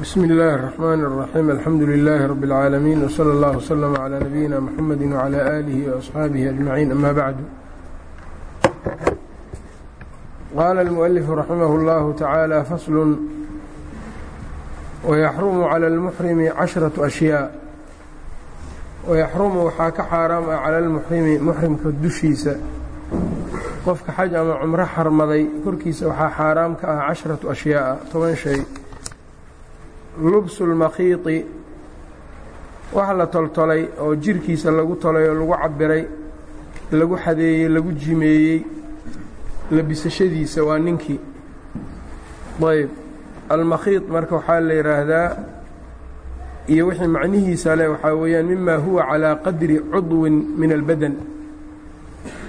bsm اllh الرحmn الرaحيم alxamdu لlh رb العاalمين وslى اllه وslم عlى نبيina mحamd وعlى آlih وأصxaabihi أجمaعيin amا bعd qاla الmؤلف رaximh الlه taعaalى fasl ويxrumu عlى الmحrimi caشhرaة أشhyاء ويxrumu waxaa ka xaaraam ah calى اlmuxrimi muxrimka dushiisa qofka xaj ama cumro xarmaday korkiisa waxaa xaaraam ka ah caشhraةu أشhyaaءa toban shay lubsu lmakhiidi wax la toltolay oo jirkiisa lagu tolay oo lagu cabbiray lagu xadeeyey lagu jimeeyey labisashadiisa waa ninkii ayb. Almakhiid marka waxaa la yidhaahdaa iyo wixii macnihiisa leh waxaa weeyaan mima huwa calaa qadri cudwin min albadan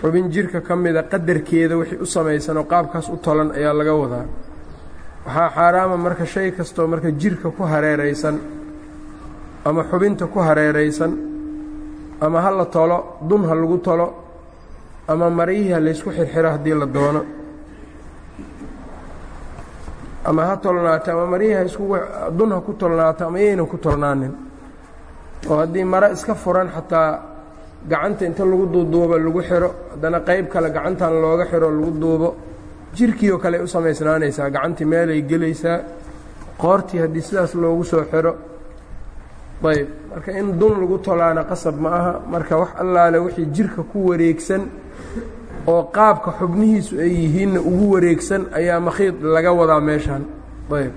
xubin jirka ka mida qadarkeeda wixii u samaysan oo qaabkaas u tolan ayaa laga wadaa waxaa xaaraama marka shay kastoo marka jirka ku hareeraysan ama xubinta ku hareeraysan ama ha la tolo dun ha lagu tolo ama maryihii ha laysku xirxiro haddii la doono. Ama ha tolnaato ama maryihii ha isku dun ha ku tolnaato ama yaynan ku tolnaanin. Oo haddii maro iska furan xataa gacanta inta lagu duuduubo lagu xiro haddana qayb kale gacantan looga xiro lagu duubo jirkii oo kale u samaysnaanaysaa gacantii meelay gelaysaa qoortii haddii sidaas loogu soo xiro ayb marka in dun lagu tolaana qasab ma aha marka wax allaale wixii jirka ku wareegsan oo qaabka xubnihiisu ay yihiinna ugu wareegsan ayaa makhiid laga wadaa meeshaan. Ayb.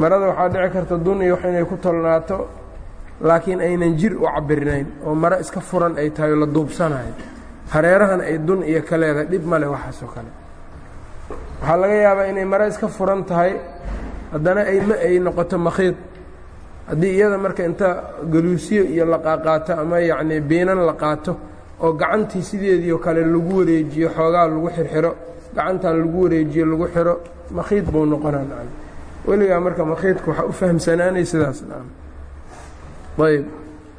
Marada waxaa dhici karta dun iyo wax inay ku tolnaato laakiin aynan jir u cabirnayn oo maro iska furan ay tahay oo la duubsanayo hareerahan ay dun iyo ka dhib ma leh waxaasoo kale. Waxaa laga yaabaa inay mare iska furan tahay haddana ay ma ay noqoto makhiid. Haddii iyada marka inta galuusyo iyo la qaaqaato ama yacnii biinan la qaato oo gacantii sideediio kale lagu wareejiyo xoogaa lagu xirxiro gacantan lagu wareejiyo lagu xiro makhiid buu noqonaa nacam. Weligaa marka makhiidka waxaa u fahamsanaanay sidaas ayb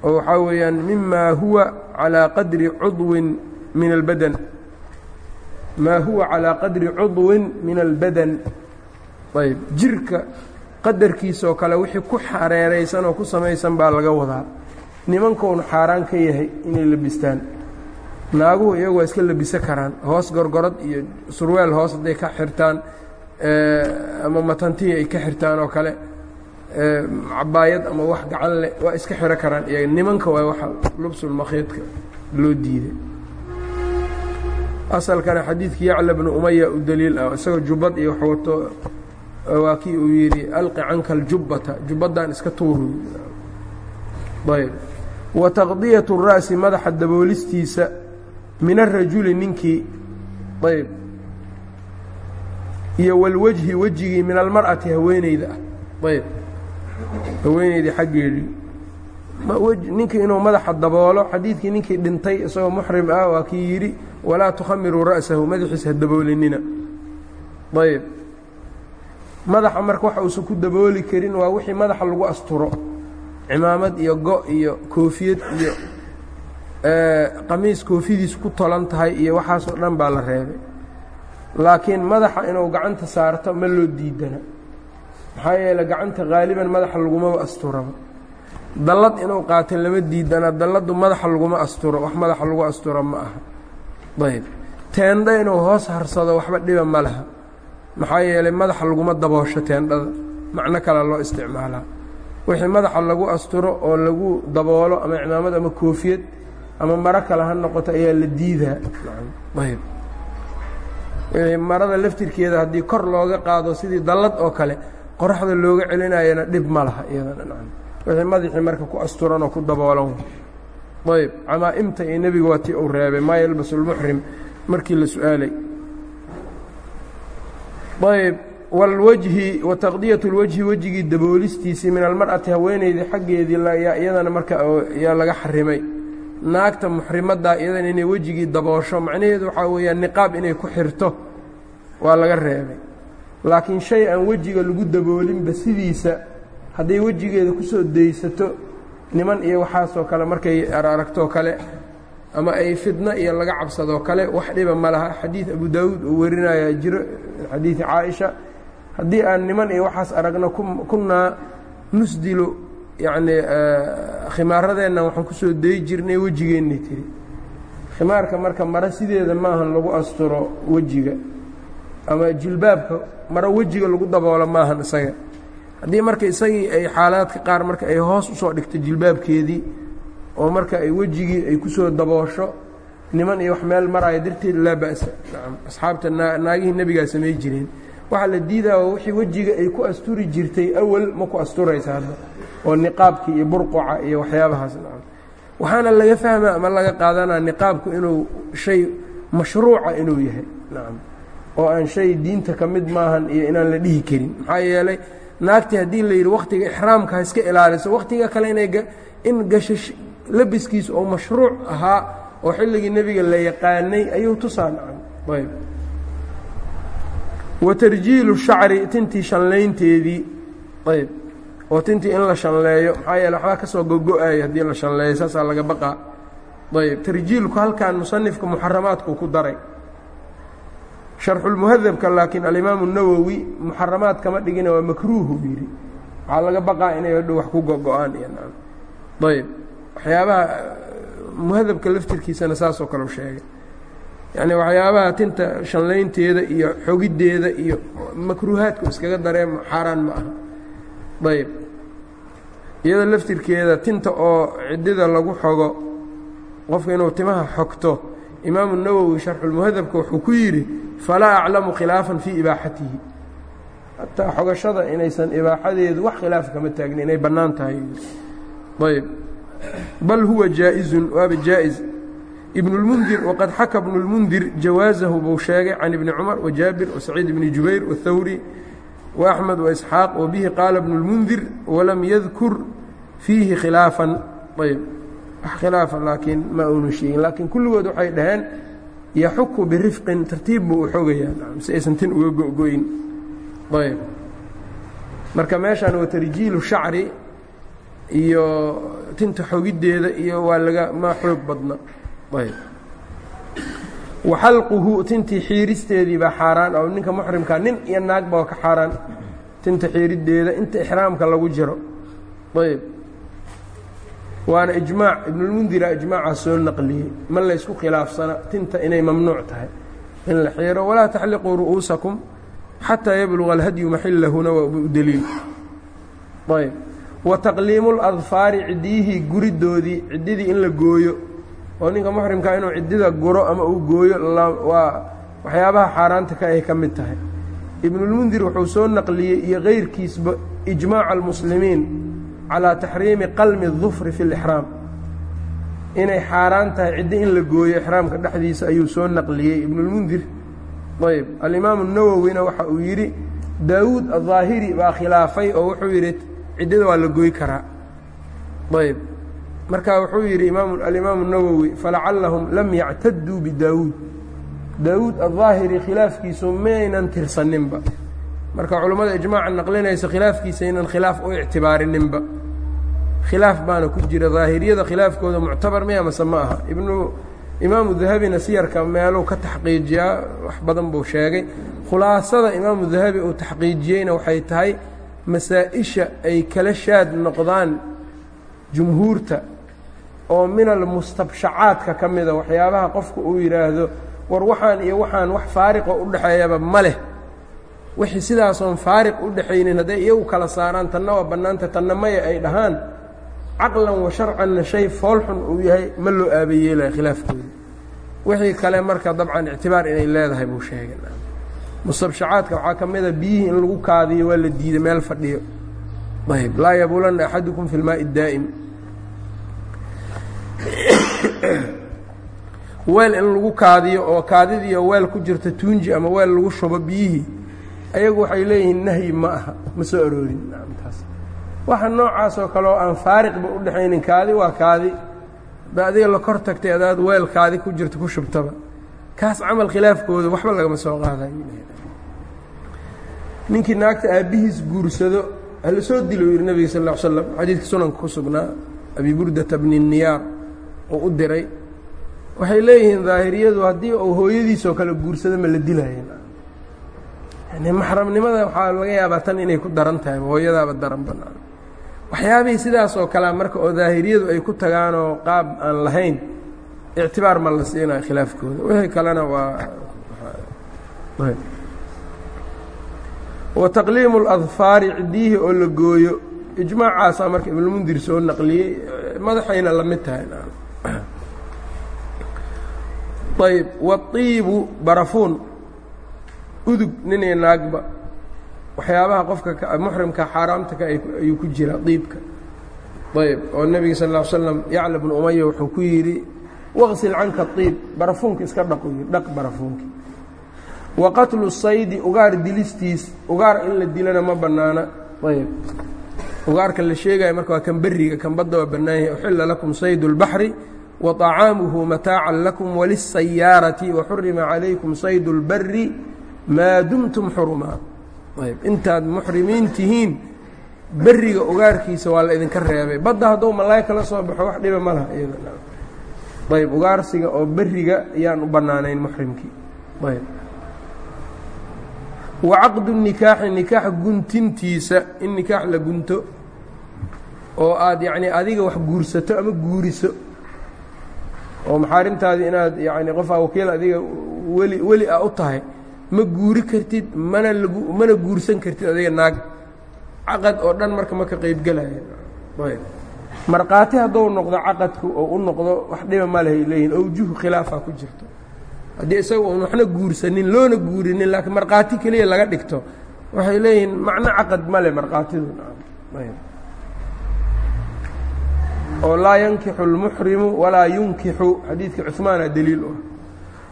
oo waxaa weeyaan mima huwa calىa qadri cudwin min albadan. Maa huwa calىa qadri cudwin min albadan. Ayb jirka qadarkiisaoo kale wixii ku xareeraysan oo ku samaysan baa laga wadaa. Nimankoonu xaaraan ka yahay inay labistaan. Naaguhu iyagu waa iska labisan karaan hoos gorgorad iyo surweel hoos hadday ka xirtaan ama matantihii ay ka xirtaan oo kale cabaayad ama wax gacan leh waa iska xiro karaan. Iyaga nimanka waa waxa lubsulmakhiidka loo diiday asalkana xadiidkii yacla bnu umaya u daliil ah isagoo jubbad iyo wax wato waa kii uu yidhi alqi canka aljubbata jubbadan iska tuuru ayb. Wa taqdiyat الra'si madaxa daboolistiisa min arajuli ninkii. Ayb. Iyo walwejhi wejigii min almar'ati haweeneyda. Ah ayb. Haweeneydii xaggeedii ninkii inuu madaxa daboolo xadiidkii ninkii dhintay isagoo muxrim ah waa kii yidhi walaa tukhamiruu ra'sahu madaxiisa ha daboolinina. Ayb madaxa marka waxa uusan ku dabooli karin waa wixii madaxa lagu asturo. Cimaamad iyo go iyo koofiyad iyo qamiis koofidiis ku tolan tahay iyo waxaasoo dhan baa la reebay. Laakiin madaxa inuu gacanta saarto ma loo diidana. Maxaa yeele gacanta haaliban madaxa lagumaba asturaba dallad inuu qaato lama diidana dalladdu madaxa laguma asturo wax madaxa lagu asturo ma aha. Ayb teendha inuu hoos harsado waxba dhiba ma laha. Maxaa yeelay madaxa laguma daboosho teendhada macno kale loo isticmaalaa. Wixii madaxa lagu asturo oo lagu daboolo ama cimaamad ama koofiyad ama maro kale ha noqoto ayaa la diidaa. Ayb marada laftirkeeda haddii kor looga qaado sidii dallad oo kale qoraxda looga celinayana dhib ma laha iyadana wixii madaxii marka ku asturan oo ku daboolan. Ayb camaa-imta iyo nebiga waa tii uu reebay maa yalbasu lmuxrim markii la su'aalay. Ayb wاlwajhi wa taqdiyat اlwajhi wejigii daboolistiisii min almar'ati haweeneydii xaggeedii iyadana marka yaa laga xarimay. Naagta muxrimaddaa iyadana inay wejigii daboosho macnaheedu waxaa weeyaan niqaab inay ku xirto waa laga reebay. Laakiin shay aan wejiga lagu daboolinba sidiisa hadday wejigeeda ku soo daysato niman iyo waxaasoo kale markay araragtoo kale ama ay fidno iyo laga cabsadoo kale wax dhiba ma laha. Xadiid abu daawuud uu warinayaa jiro xadiidi caaisha. Haddii aan niman iyo waxaas aragno kunnaa nusdilu yacnii khimaaradeenna waxaan ku soo dayi jirnay wejigeennay tiri. Khimaarka marka maro sideeda maahan lagu asturo wejiga ama jilbaabka maro wejiga lagu daboolo maahan isaga haddii marka isagii ay xaalaadka qaar marka ay hoos u soo dhigto jilbaabkeedii oo marka ay wejigii ay ku soo daboosho niman iyo wax meel maraayo darteed laa ba'sa. Asxaabta naagihii nebigaa samay jireen. Waxaa la diidaa wixii wejiga ay ku asturi jirtay awal ma ku asturaysa hadda oo niqaabkii iyo burquca iyo waxyaabahaas. Nacam waxaana laga fahmaa ama laga qaadanaa niqaabku inuu shay mashruuca inuu yahay. Nacam oo aan shay diinta ka mid maahan iyo inaan la dhihi karin. Maxaa yeelay naagtii haddii la yidhi wakhtiga ixraamka iska ilaaliso wakhtiga kale inay in gashash labiskiisa oo mashruuc ahaa oo xilligii nebiga la yaqaanay ayuu tusaa nacam ayb. Wa tarjiilu shacri tintii shanlaynteedii. Ayb. Oo tintii in la shanleeyo. Maxaa yeele waxbaa ka soo gogo-ayo haddii la shanleeyo saasaa laga baqaa. Ayb. Tarjiilku halkan musanifka muxaramaadku ku daray sharxulmuhadabka laakiin alimaamu nawowi muxaramaad kama dhigina waa makruuhu yidhi. Waxaa laga baqaa inay hadhow wax ku gogo-aan iyo ayb waxyaabaha muhadabka laftirkiisana saasoo kale sheegay. Yacni waxyaabaha tinta shanlaynteeda iyo xogiddeeda iyo makruuhaadku iskaga dareen xaaraan ma aha. Ayb iyada laftirkeeda tinta oo ciddida lagu xogo qofka inuu timaha xogto imaamu nawowi sharxulmuhadabka wuxuu ku yidhi falaa aclamu khilaafan fii ibaaxatihi hataa xogashada inaysan ibaaxadeedu wax khilaaf kama taagni inay bannaan tahay ayb bal huwa jaa-izun waaba jaa-is ibnulmundir waqad xaka ibnulmundir jawaazahu buu sheegay can ibni cumar wajaabir wasaciid ibni jubayr wathawri وأحmed وإسxاaq وbihi qaala بن الmundir walam yadkur fiihi khilaafan ayb wax khilaafa laakiin ma unu sheegin laakiin kulligood waxay dhaheen yaxuku birifqin tartiib buu u xogayaa si aysan tin uga go'goyn ayb marka meeshan waa tarjiilu shacri iyo tinta xogiddeeda iyo waa laga ma xoog badna ayb waxalquhu tintii xiiristeedii baa xaaraan oo ninka muxrimka nin iyo naagba waa ka xaaraan tinta xiiriddeeda inta ixraamka lagu jiro ayb waana ijmaac ibnulmundira ijmaacaa soo naqliyey. Ma laysku khilaafsana tinta inay mamnuuc tahay. In la xiiro walaa taxliquu ru'uusakum xataa yabluga alhadyu maxillahuna waa u deliil ayb. Wa taqliimu ladfaari ciddiyihii guriddoodii ciddidii in la gooyo. Oo ninka muxrimkaa inuu ciddida guro ama uu gooyo waa waxyaabaha xaaraanta ka ay ka mid tahay. Ibnulmundir wuxuu soo naqliyey iyo kayrkiisba ijmaaca almuslimiin calaa taxriimi qalmi dufri fi lixraam inay xaaraan tahay ciddi in la gooyo ixraamka dhexdiisa ayuu soo naqliyey ibnulmundir ayb alimaamu nawowina waxa uu yidhi daawuud aلظaahiri baa khilaafay oo wuxuu yidhi ciddida waa la gooy karaa ayb marka wuxuu yidhi alimaamu nawowi falacallahum lam yactaduu bidaawuud daawuud aلظaahiri khilaafkiisu maynan tirsaninba marka culammada ijmaaca naqlinaysa khilaafkiisa aynan khilaaf u ictibaarininba. Khilaaf baana ku jira daahiriyada khilaafkooda muctabar miya mase ma aha. Ibnu imaamu dahabina siyarka meeluu ka taxqiijiyaa wax badan buu sheegay. Khulaasada imaamu dahabi uu taxqiijiyeyna waxay tahay masaa-isha ay kala shaad noqdaan jumhuurta oo min almustabshacaadka ka mida waxyaabaha qofku uu yidhaahdo war waxaan iyo waxaan wax faariqo u dhexeeyaba ma leh wixii sidaasoon faariq u dhexaynin hadday iyagu kala saaraan tanna waa bannaanta tanna maya ay dhahaan. Caqlan wa sharcanna shay foolxun uu yahay ma loo aabayeelaya khilaafkooda wixii kale marka dabcan ictibaar inay leedahay buu sheegay. Mustabshacaadka waxaa ka mida biyihii in lagu kaadiyo waa la diiday meel fadhiyo. Ayb laa yabuulanna axadukum fi lmaaءi اdaa'im weel in lagu kaadiyo oo kaadidiiyo weel ku jirta tuunji ama weel lagu shubo biyihii ayagu waxay leeyihiin nahyi ma aha ma soo aroorin. Taas. Waxa noocaas oo kale oo aan faariqba u dhexaynin kaadi waa kaadi. Da adiga la kor tagtay adaad weel kaadi ku jirta ku shubtaba. Kaas camal khilaafkooda waxba lagama soo qaadayo ninkii naagta aabbihiis guursado hala soo dilo u yidhi nebiga sal ll slam xadiidka sunanka ku sugnaa abi burdata bni niyaar oo u diray. Waxay leeyihiin daahiriyadu haddii uu hooyadiisoo kale guursado ma la dilaya yani maxramnimada waxaa laga yaabaa tan inay ku daran tahay hooyadaaba daran banaan waxyaabihii sidaas oo kalea marka oo daahiriyadu ay ku tagaanoo qaab aan lahayn ictibaar ma la siinayo khilaafkooda. Wixii kalena waa wa taqliimu اladfaari ciddiyihii oo la gooyo. Ijmaacaasaa marka ibnulmundir soo naqliyey madaxayna la mid tahay. Ayb waطiibu barafuun udug ninay naagba waxyaabaha qofka muxrimka xaaraamta ka ayuu ku jiraa diibka ayb oo nebiga sal ا l slam yacla bnu umaya wuxuu ku yidhi waqsil canka iib barafuunka iska dhaqu yidhi dhaq barafuunki wa qatlu saydi ugaar dilistiis ugaar in la dilana ma bannaana ayb ugaarka la sheegaya marka waa kan beriga kan badda waa bannaan yahay uxila lakum saydu اlbaxri wa طacaamuhu mataacan lakum waliلsayaarati waxurima calaykum saydu اlbari maa dumtum xurumaa. Ayb intaad muxrimiin tihiin beriga ugaarkiisa waa la idinka reebay. Badda hadduu malaay kala soo baxo wax dhiba ma laha ayb ugaarsiga oo beriga ayaan u bannaanayn muxrimkii. Ayb. Wa caqdu nikaaxi nikaax guntintiisa in nikaax la gunto oo aad yacnii adiga wax guursato ama guuriso. Oo maxaarimtaadii inaad yacni qofaa wakiil adiga weli weli a u tahay ma guuri kartid mana lagu mana guursan kartid adiga naag caqad oo dhan marka ma ka qaybgelaya ayb markhaati hadduu noqdo caqadku oo u noqdo wax dhiba ma lehay leeyihin owjuhu khilaafaa ku jirto haddii isaga uun waxna guursanin loona guurinin laakiin markhaati keliya laga dhigto waxay leeyihiin macno caqad male markhaatidu oo laa yankixu اlmuxrimu walaa yunkixu xadiidka cuثmaana daliil u ah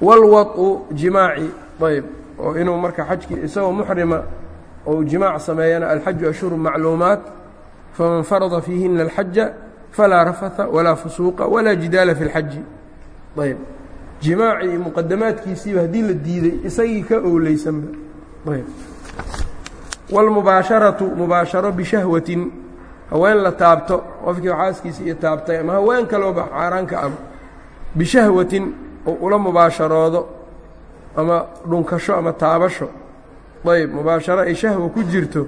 wاlwaطu jimaaci ayb oo inuu marka xajkii isagoo muxrima ou jimaac sameeyana alxaju ashhuru macluumaat faman farada fiihina alxaja falaa rafaha walaa fusuuqa walaa jidaala fi اlxaji ayb. Jimaacii muqadamaadkiisiiba haddii la diiday isagii ka owleysanba ayb. Wاlmubaasharatu mubaasharo bishahwatin haween la taabto qofkii xaaskiisa iyo taabtay ama haween kalooba xaaraanka aba bishahwatin oo ula mubaasharoodo ama dhunkasho ama taabasho ayb mubaasharo ay shahwa ku jirto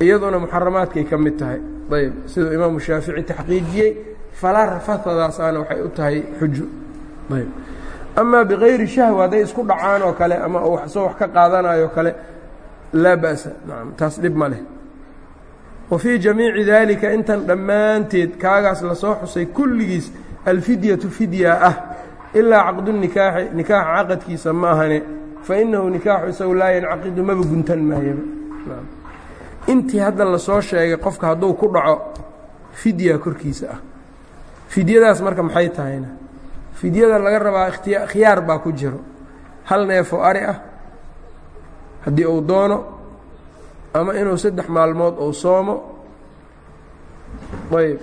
iyaduna muxaramaadkay ka mid tahay. Ayb siduu imaamu shaafici taxqiijiyey falaa rafadadaasaana waxay u tahay xujo ayb amaa bikayri shahwa hadday isku dhacaan oo kale ama soo wax ka qaadanayo kale laa ba'sa. Nacam taas dhib ma leh. Wa fii jamiici daalika intan dhammaanteed kaagaas la soo xusay kulligiis alfidyatu fidya ah ilaa caqdu nikaaxi nikaaxa caqadkiisa ma ahane fa innahu nikaaxu isagu laa yancaqidu maba guntan maayaba intii hadda la soo sheegay qofka hadduu ku dhaco fidya korkiisa ah. Fidyadaas marka maxay tahayna? Fidyada laga rabaa khiyaar baa ku jiro. Hal neefoo ari ah haddii uu doono ama inuu saddex maalmood uu soomo ayb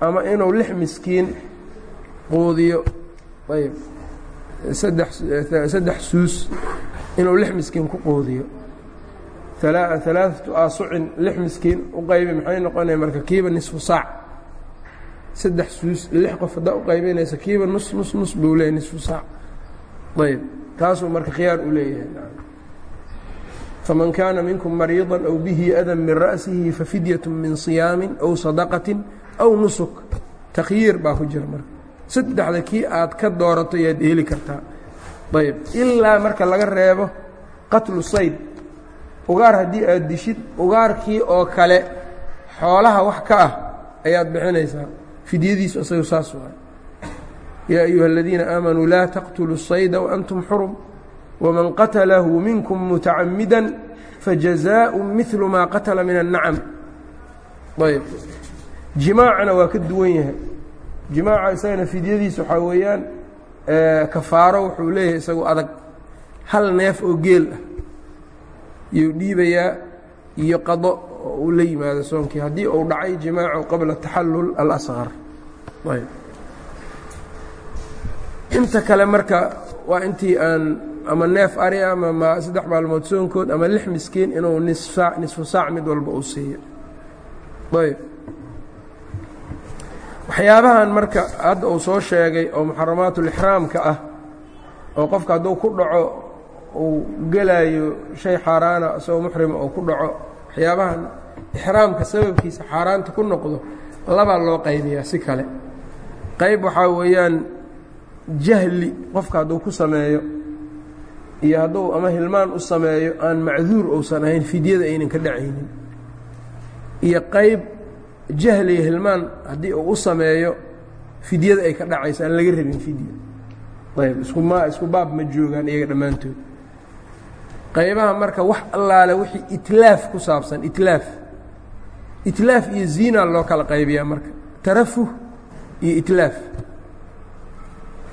ama inuu lix miskiin quudiyo ayb saddex saddex suus inuu lix miskiin ku quudiyo alaaatu aasucin lix miskiin u qaybi maxay noqonaya marka kiiba nisfu saac saddex suus lix qof haddaa u qaybinaysa kiiba nus nus nus buu leeyahy nisfu saac ayb taasuu marka khiyaar u leeyahay faman kaana minkum mariiضa aw bihi adan min ra'sihi fafidyaة min صiyaami aw sadaqaةi aw nusuk takhyiir baa ku jira marka saddexda kii aad ka doorato ayaad heli kartaa. Ayb ilaa marka laga reebo qatlu sayd ugaar haddii aad dishid ugaarkii oo kale xoolaha wax ka ah ayaad bixinaysaa. Fidyadiisu isagu saas waay yaa ayuha aladiina aamanuu laa taqtuluu sayda waantum xurum wman qatalahu minkum mutacamida fajazaau milu maa qatala min annacam ayb jimaacna waa ka duwan yahay jimaaca isagana fidyadiisa waxaa weeyaan kafaaro wuxuu leeyahay isagu adag. Hal neef oo geel ah yuu dhiibayaa iyo qado oo uu la yimaado soonkii. Haddii uu dhacay jimaacu qabla taxalul alasqar inta kale marka waa intii aan ama neef ari ama saddex maalmood soonkood ama lix miskiin inuu nisfu saac mid walba uu siiyo. Ayb waxyaabahan marka hadda uu soo sheegay oo muxaramaatulixraamka ah oo qofka hadduu ku dhaco uu gelaayo shay xaaraana isagoo muxrima oo ku dhaco waxyaabahan ixraamka sababkiisa xaaraanta ku noqdo labaa loo qaybiyaa si kale. Qayb waxaa weeyaan jahli qofka hadduu ku sameeyo iyo hadduu ama hilmaan u sameeyo aan macduur uusan ahayn fidyada aynan ka dhacaynin. Iyo qayb jahli iyo hilmaan haddii uu u sameeyo fidyada ay ka dhacayso aan laga rabin fidya. Ayb iskuma isku baab ma joogaan iyaga dhammaantood. Qaybaha marka wax allaale wixii itlaaf ku saabsan itlaaf. Itlaaf iyo ziina loo kala qaybiyaa marka. Tarafuh iyo itlaaf.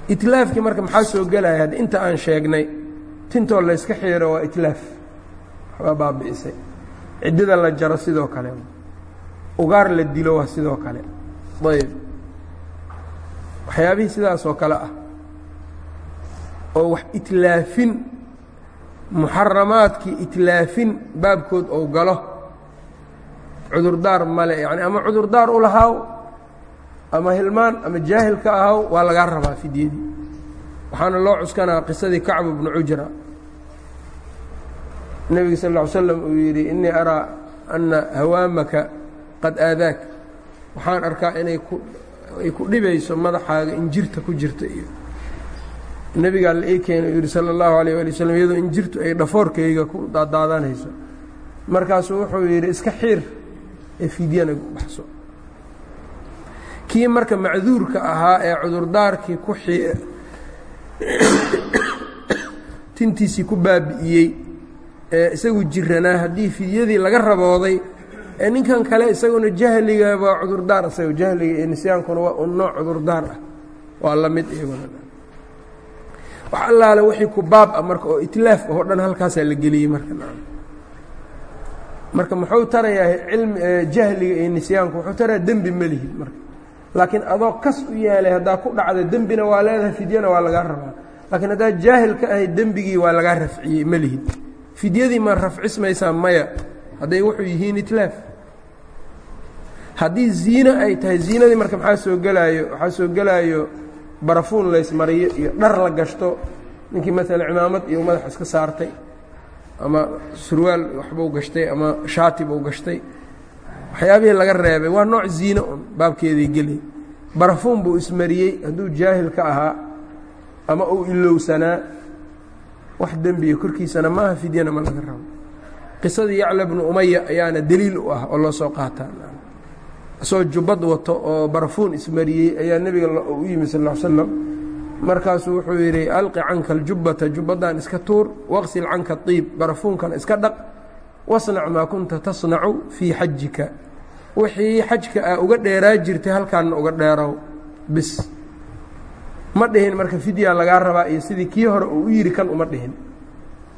Itlaafkii marka maxaa soo gelaya hadd inta aan sheegnay tintoo layska xiiro waa itlaaf. Waxbaa baabi'isay. Ciddida la jaro sidoo kale ugaar la dilo waa sidoo kale. Ayb. Waxyaabihii sidaasoo kale ah oo wax itlaafin muxaramaadkii itlaafin baabkood ou galo cudurdaar male yani ama cudurdaar u lahaaw ama hilmaan ama jaahil ka ahaw waa lagaa rabaa fidyadii. Waxaana loo cuskanaa qisadii kacbu bnu cujra nebiga sal ll ly slam uu yidhi innii araa anna hawaamaka qad aadaak. Waxaan arkaa inay ay ku dhibayso madaxaaga injirta ku jirta iyo nebigaa la ii keenay uu yidhi sala allahu alayh ali waslm iyadoo injirtu ay dhafoorkayga ku daadaadanayso markaasuu wuxuu yidhi iska xiir ee fidyana baxso. Kii marka macduurka ahaa ee cudurdaarkii ku tintiisii ku baabi'iyey ee isagu jiranaa haddii fidyadii laga rabooday ee ninkan kale isaguna jahliga waa cudurdaar isaga jahliga iyo nisyaankuna waa un nooc cudurdaar ah. Waa la mid wax allaale wixii ku baab ah marka oo itlaaf oo dhan halkaasaa la geliyey marka marka muxuu tarayaa cilmi jahliga iyo nisyaanku wuxuu tarayaa dembi ma lihid marka. Laakiin adoo kas u yaalay haddaa ku dhacda dembina waa leedahay fidyana waa lagaa rabaa. Laakiin haddaa jaahil ka ahayd dembigii waa lagaa rafciyey ma lihid fidyadii ma rafcismaysaa maya hadday wuxuu yihiin itlaaf. Haddii ziino ay tahay ziinadii marka maxaa soo gelaayo waxaa soo gelaayo barafuun laysmariyo iyo dhar la gashto ninkii maalan cimaamad iyo madax iska saartay ama surwaal waxbuu gashtay ama shaati buu gashtay waxyaabihii laga reebay waa nooc ziino un baabkeedii geli. Barafuun buu ismariyey hadduu jaahil ka ahaa ama uu ilowsanaa wax dembiya korkiisana maaha fidyana ma laga rabo qisadii yacla bnu umaya ayaana deliil u ah oo loo soo qaataa. Isagoo jubbad wato oo barafuun ismariyey ayaa nebiga u yimi sal l slam markaasuu wuxuu yidhi alqi canka aljubbata jubbadan iska tuur waqsil canka iib barafuunkana iska dhaq wasnac maa kunta tasnacu fii xajika wixii xajka a uga dheeraa jirtay halkaanna uga dheerow. Bis. Ma dhihin marka fidya lagaa rabaa iyo sidii kii hore uu u yidhi kan uma dhihin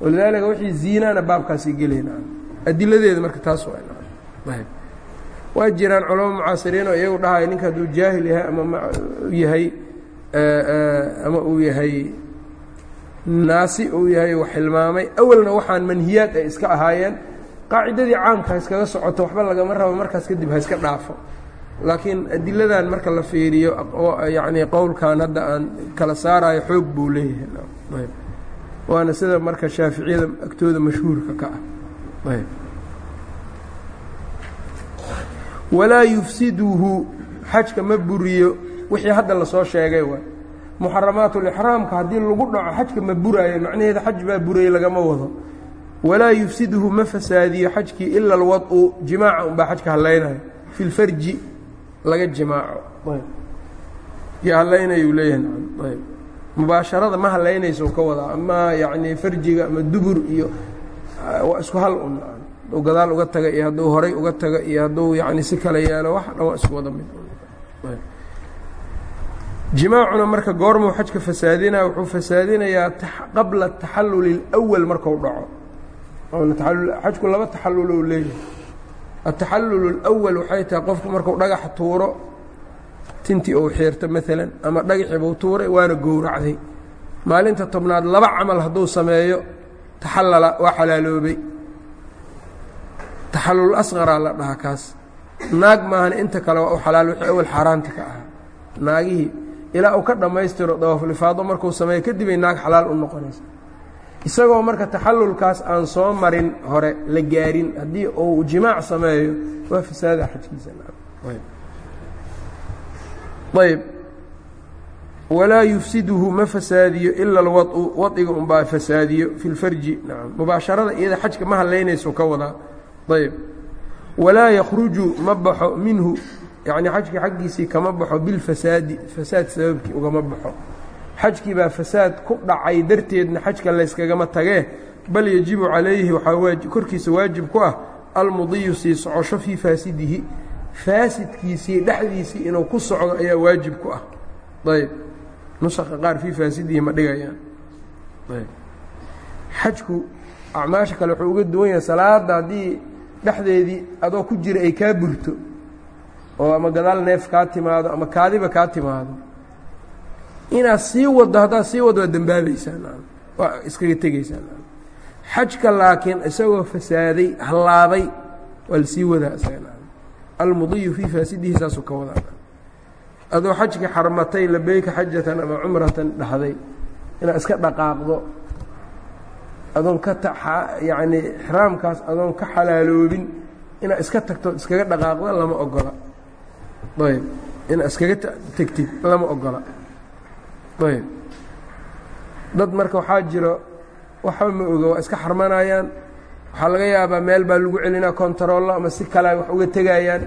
walidaalika wixii ziinaana baabkaasii gelayn adiladeeda marka taas waa jiraan culamo mucaasiriin oo iyagu dhahaya ninka hadduu jaahil yahay ama yahay ama uu yahay naasi uu yahay wax hilmaamay awalna waxaan manhiyaad ay iska ahaayeen. Qaacidadii caamka ha iskaga socoto waxba lagama rabo markaas kadib ha iska dhaafo. Laakiin adiladan marka la fiiriyo yacni qowlkan hadda aan kala saarayo xoog buu leeyahay waana sida marka shaaficiyada agtooda mashhuurka ka ah. Walaa yufsiduhu xajka ma buriyo wixii hadda la soo sheegay waay muxaramaatulixraamka haddii lagu dhaco xajka ma buraayo macnaheeda xaj baa burayey lagama wado. Walaa yufsiduhu ma fasaadiyo xajkii ila alwad'u jimaaca unbaa xajka hallaynayo. Fi lfarji laga jimaaco. Yo hallaynayuu leeyahay mubaasharada ma hallaynayso ka wadaa ama yacnii farjiga ama dubur iyo waa isku hal un hadduu gadaal uga taga iyo hadduu horay uga taga iyo hadduu yacni si kale yeelo wax dhan waa isku wada mid jimaacuna marka goormuu xajka fasaadinaya wuxuu fasaadinayaa qabla taxalluli اlأwal marku dhaco xajku laba taxallul ou leeyahay ataxallul اlأwal waxay tahay qofku marku dhagax tuuro tintii ou xiirto maalan ama dhagaxiibuu tuuray waana gowracday. Maalinta tobnaad laba camal hadduu sameeyo taxallala waa xalaaloobay. Taxallul asqaraa la dhahaa kaas. Naag maahana inta kale waa u xalaal wixii awal xaaraanta ka ahaa. Naagihii ilaa uu ka dhammaystiro dawaafulifaado markuu sameeyo kadibay naag xalaal u noqonaysa. Isagoo marka taxallulkaas aan soo marin hore la gaarin haddii uu jimaac sameeyo waa fasaada xajkiisa ayb walaa yufsiduhu ma fasaadiyo ila alwaطu waطiga unbaa fasaadiyo fi lfarji naam. Mubaasharada iyada xajka ma halaynayso ka wadaa ayb walaa yakruju ma baxo minhu yacni xajkii xaggiisii kama baxo bilfasaadi fasaad sababkii ugama baxo. Xajkii baa fasaad ku dhacay darteedna xajka layskagama tagee bal yajibu calayhi waxaa korkiisa waajib ku ah almudiyu sii socosho fii faasidihi faasidkiisii dhexdiisii inuu ku socdo ayaa waajib ku ah. Ayb nusaqa qaar fii faasidihi ma dhigayaan. Ayb xajku acmaasha kale wuxuu uga duwan yahay salaadda haddii dhexdeedii adoo ku jira ay kaa burto oo ama gadaal neef kaa timaado ama kaadiba kaa timaado. Inaad sii waddo haddaad sii waddo waad dembaabaysaa waa iskaga tegaysaa xajka laakiin isagoo fasaaday hallaabay waa la sii wadaa isaga almudiyu fii faasidihi saasuu ka wadaa adoo xajkii xarmatay labeyka xajatan ama cumratan dhahday inaad iska dhaqaaqdo adoon ka yacni ixraamkaas adoon ka xalaaloobin inaad iska tagto iskaga dhaqaaqdo lama ogola. Ayb inaad iskaga tegtid lama ogola. Ayb. Dad marka waxaa jiro waxba ma oga waa iska xarmanayaan waxaa laga yaabaa meel baa lagu celinaa kontarollo ama si kale wax uga tegayaan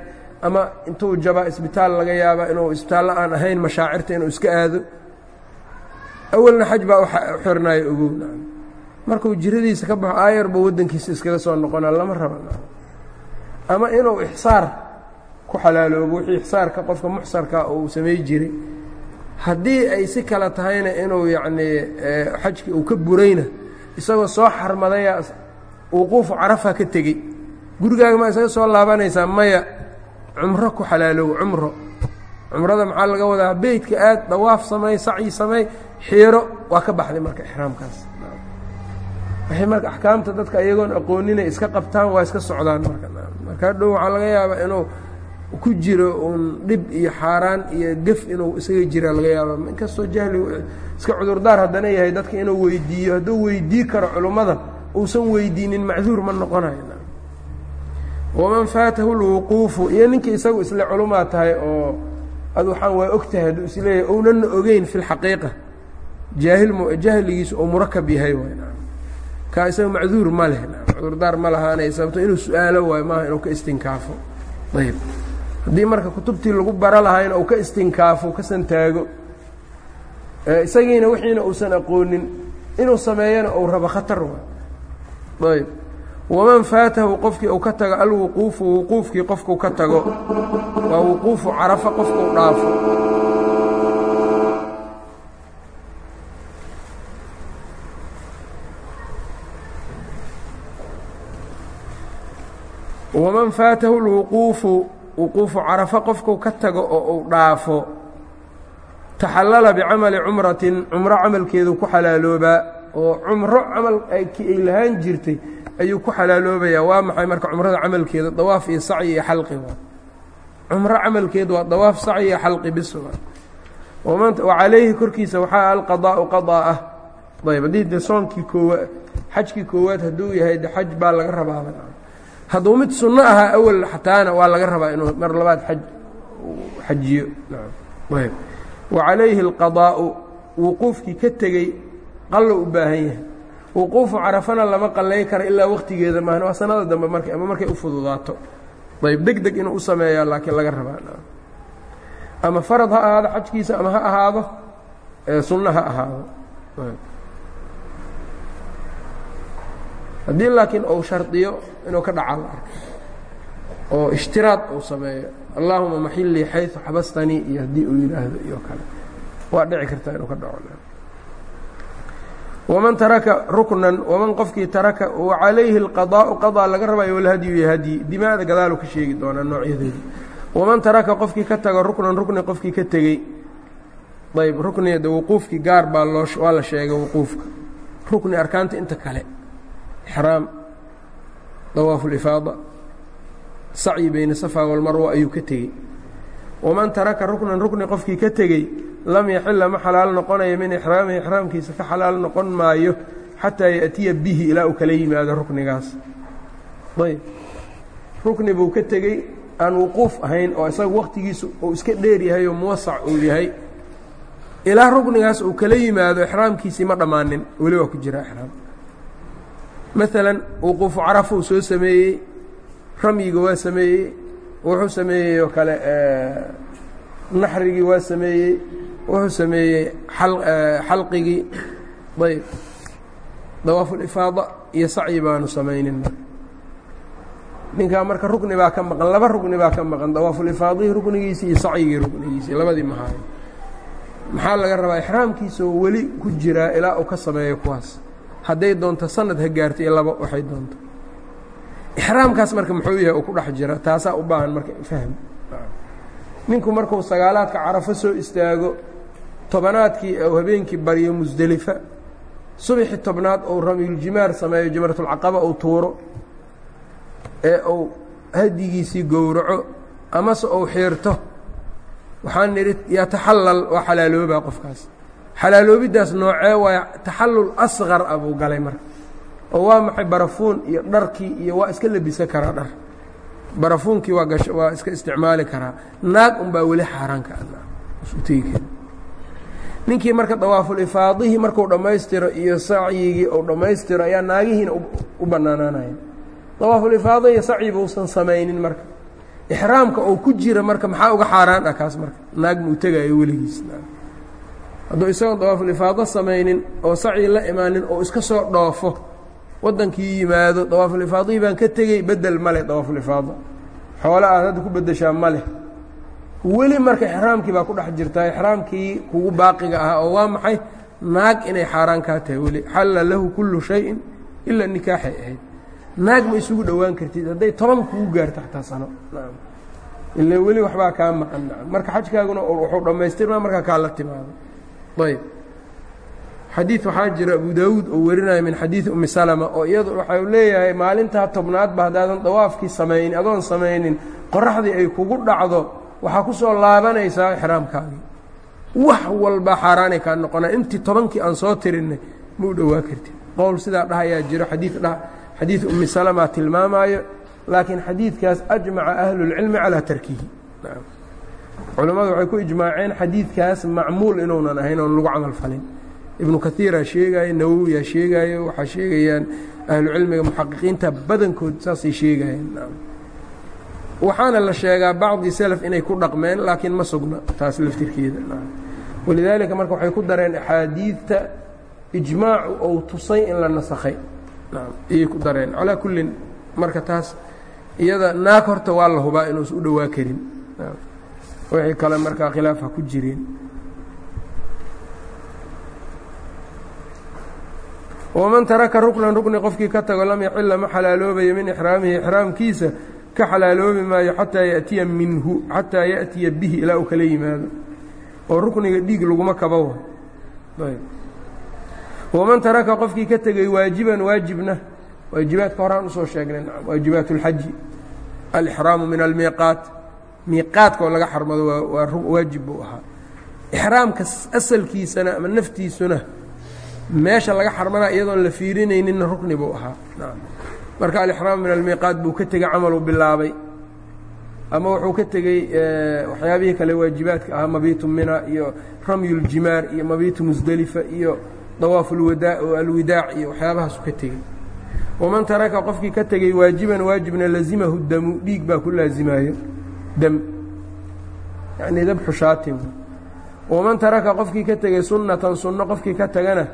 ama intuu jabaa isbitaal laga yaabaa inuu isbitaallo aan ahayn mashaacirta inuu iska aado. Awalna xaj baa xirnaayo ogow markuu jiradiisa ka baxo aayarba waddankiisa iskaga soo noqonaa lama raba. Ama inuu ixsaar ku xalaaloobo wixii ixsaarka qofka muxsarka uu samay jiray haddii ay si kale tahayna inuu yacnii xajkii uu ka burayna isagoo soo xarmadaya wuquufu carafa ka tegey. Gurigaaga ma isaga soo laabanaysaa? Maya. Cumro ku xalaaloobo cumro. Cumrada maxaa laga wadaa? Beytka aad dawaaf samay sacyi samay xiiro. Waa ka baxday marka ixraamkaas. Waxay marka axkaamta dadka iyagoon aqooninay iska qabtaan waa iska socdaan marka. Marka hadhow waxaa laga yaabaa inuu ku jiro uun dhib iyo xaaraan iyo gef inuu isaga jira laga yaaba inkastoo jahli iska cudurdaar haddana yahay dadka inuu weydiiyo hadduu weydii karo culummada uusan weydiinin macduur ma noqonayo waman faatahu lwuquufu iyo ninkii isagu isle culumaa tahay oo ad waxaan waa og tahay hadduu is leeyahay ownana ogeyn fi lxaqiiqa jaahil jahligiisu uu murakab yahay kaa isaga macduur ma leh cudurdaar ma lahaanay sababto inuu su'aalo waayo maaha inuu ka istinkaafo ayb haddii marka kutubtii lagu bara lahaayna uu ka istinkaafo ka santaago isagiina wixiina uusan aqoonin inuu sameeyana uu rabo khatar waay ayb. Waman faatahu qofkii uu ka tago alwuquufu wuquufkii qofkuu ka tago waa wuquufu carafa qofkuu dhaafo. Waman faatahu lwuquufu wuquufu carafa qofkuu ka tago oo uu dhaafo. Taxallala bicamali cumratin cumro camalkeedu ku xalaaloobaa oo cumro camal ay lahaan jirtay ayuu ku xalaaloobayaa. Waa maxay marka cumrada camalkeeda dawaaf iyo sacyi iyo xalqi waa. Cumro camalkeedu waa dawaaf sacyi iyo xalqi bis wa calayhi korkiisa waxaa alqadaa'u qadaa ah ayb haddii de soonkii koowaad xajkii koowaad hadduu yahay de xaj baa laga rabaaba hadduu mid sunno ahaa awal xataana waa laga rabaa inuu mar labaad aj xajiyo. Ayb wa calayhi alqadaa'u wuquufkii ka tegey qallo u baahan yahay. Wuquufu carafana lama qallay karo ilaa waqtigeeda maahan waa sanada dambe marka ama markay u fududaato. Ayb deg deg inuu u sameeyaa laakiin laga rabaa ama farad ha ahaado xajkiisa ama ha ahaado sunno ha ahaado. Haddii laakiin uu shardiyo inuu ka dhaca la arko oo ishtiraad uu sameeyo allaahuma maxilii xayu xabastanii iyo haddii uu yidhaahdo iyo kale waa dhici kartaa inuu ka dhaco waman taraka ruknan waman qofkii taraka wa calayhi alqadaa'u qadaa laga rabaayo walhadyu iyo hadyi dimaada gadaalu ka sheegi doonaa noocyadeeda waman taraka qofkii ka tago ruknan rukni qofkii ka tegey ayb rukniga de wuquufkii gaar baa loo waa la sheegay wuquufka rukni arkaanta inta kale ixraam dawaafu lifaada sacyi bayna safa walmarwa ayuu ka tegey waman taraka ruknan rukni qofkii ka tegey lam yaxila ma xalaal noqonayo min ixraamihi ixraamkiisa ka xalaal noqon maayo xataa yaأtiya bihi ilaa uu kala yimaado ruknigaas. Ayb. Rukni buu ka tegey aan wuquuf ahayn oo isaga waktigiisu uu iska dheer yahay oo muwasac uu yahay. Ilaa ruknigaas uu kala yimaado exraamkiisii ma dhammaanin weli waa ku jira exraam maalan wuquufu carafa uu soo sameeyey ramyiga waa sameeyey wuxuu sameeyey oo kale naxrigii waa sameeyey wuxuu sameeyey xalqigii ayb dawaafulifaada iyo sacyi baanu samaynin. Ninkaa marka rukni baa ka maqan laba rukni baa ka maqan dawaafulifaadihii ruknigiisii iyo sacyigii ruknigiisii labadii mahaayo maxaa laga rabaa exraamkiisa oo weli ku jiraa ilaa uu ka sameeyo kuwaas. Hadday doonto sanad ha gaarto iyo laba waxay doonto. Exraamkaas marka muxuu yahay uu ku dhex jira taasaa u baahan marka fahm ninku markuu sagaalaadka carafo soo istaago tobanaadkii ou habeenkii baryo musdelifa subaxii tobnaad ou ramyuljimaar sameeyo jamratulcaqaba uu tuuro ee uu hadigiisii gowraco amase uu xiirto. Waxaan nidhi yataxallal waa xalaaloobaa qofkaas. Xalaaloobiddaas noocee waaya taxallul asqar ah buu galay marka oo waa maxay barafuun iyo dharkii iyo waa iska labisan karaa dhar. Barafuunkii waa gasho waa iska isticmaali karaa. Naag unbaa weli xaaraanka utegi kari ninkii marka dawaafulifaadihii marku dhammaystiro iyo sacyigii uu dhammaystiro ayaa naagihiina u bannaanaanaya dawaafulifaada iyo sacyi buusan samaynin marka. Ixraamka oo ku jira marka maxaa uga xaaraan ah kaas marka? Naag muu tegaayo weligiis. Hadduu isagoon dawaafulifaado samaynin oo sacyi la imaanin oo iska soo dhoofo waddankii yimaado dawaafulifaadihii baan ka tegey bedel ma leh dawaafulifaado xoolo aad hadda ku beddeshaa ma leh weli marka ixraamkii baa ku dhex jirtaa ixraamkii kugu baaqiga ahaa oo waa maxay? Naag inay xaaraan kaa tahay weli. Xalla lahu kullu shayin ilaa nikaaxay ahayd. Naag ma isugu dhowaan kartid hadday toban kugu gaarto xataa sano. Ila weli waxbaa kaa maqan. Marka xajkaaguna wuxuu dhammaystirmaa markaa kaa la timaado. Ayb xadiid waxaa jira abu daawuud oo warinaya min xadiidi umi salama oo iyadu waxau leeyahay maalintaa tobnaadba haddaadan dawaafkii samaynin adoon samaynin qoraxdii ay kugu dhacdo waxaa ku soo laabanaysaa ixraamkaagii wax walba xaaraanay kaa noqonaa. Intii tobankii aan soo tirinay ma dhowaa kartid. Qowl sidaa dhahayaa jiro xadiid dha xadiid umi salama tilmaamaayo laakiin xadiidkaas ajmaca ahlulcilmi calaa tarkihi culammadu waxay ku ijmaaceen xadiidkaas macmuul inuunan ahayn oon lagu camal falin. Ibnu kaiiraa sheegaayo nawowiyaa sheegaayo waxaa sheegayaan ahlucilmiga muxaqiqiinta badankood saasay sheegayeen waxaana la sheegaa bacdi self inay ku dhaqmeen laakiin ma sugna taas laftirkeeda. Walidaalika marka waxay ku dareen axaadiidta ijmaacu ou tusay in la nasakhay. Ayay ku dareen. Calaa kullin marka taas iyada naag horta waa la hubaa inuusa u dhowaa karin. Wixii kale markaa khilaafha ku jireen. Waman taraka ruknan rukni qofkii ka tago lam yaxila ma xalaaloobayo min ixraamihi ixraamkiisa ka xalaaloobi maayo xataa yatiya minhu xataa yaأtiya bihi ilaa uu kala yimaado. Oo rukniga dhiig laguma kabo. Waman taraka qofkii ka tegey waajiban waajibna waajibaadka horaan u soo sheegnay waajibaat اlxaji alixraamu min almiiqaat. Miiqaadka oo laga xarmado waa waajib buu ahaa. Ixraamka asalkiisana ama naftiisuna meesha laga xarmanaa iyadoon la fiirinayninna rukni buu ahaa marka alixraamu min almiiqaat buu ka tegey camaluu bilaabay. Ama wuxuu ka tegey waxyaabihii kale waajibaadka ahaa mabiitu mina iyo ramyuljimaar iyo mabiitu musdelifa iyo dawaafu alwidaac iyo waxyaabahaasu ka tegey waman taraka qofkii ka tegey waajiban waajibna lazimahu damu dhiig baa ku laazimaayo dam. Yacnii dabxu shaatim. Waman taraka qofkii ka tegey sunnatan sunno qofkii ka tagana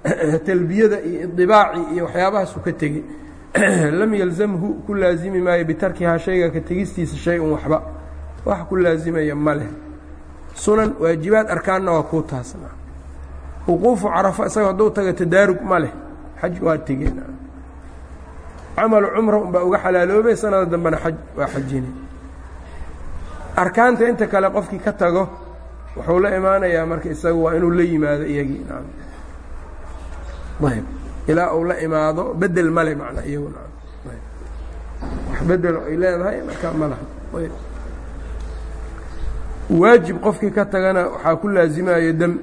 talbiyada iyo idibaaci iyo waxyaabahaasu ka tegey lam yalzamhu ku laazimi maayo bitarkihaa shayga ka tegistiisa shay-un waxba. Wax ku laazimaya ma leh. Sunan waajibaad arkaanna waa kuu taasna. Wuquufu carafo isaga hadduu taga tadaarug ma leh. Xaj waa tegeen camalu cumra unbaa uga xalaaloobay sanada dambena xaj waa xajine arkaanta inta kale qofkii ka tago wuxuu la imaanayaa marka isaga waa inuu la yimaado iyagii ayb ilaa uu la imaado bedel male macnaa iyagu wax bedel ay leedahay marka ma laha. Waajib qofkii ka tagana waxaa ku laazimayo dam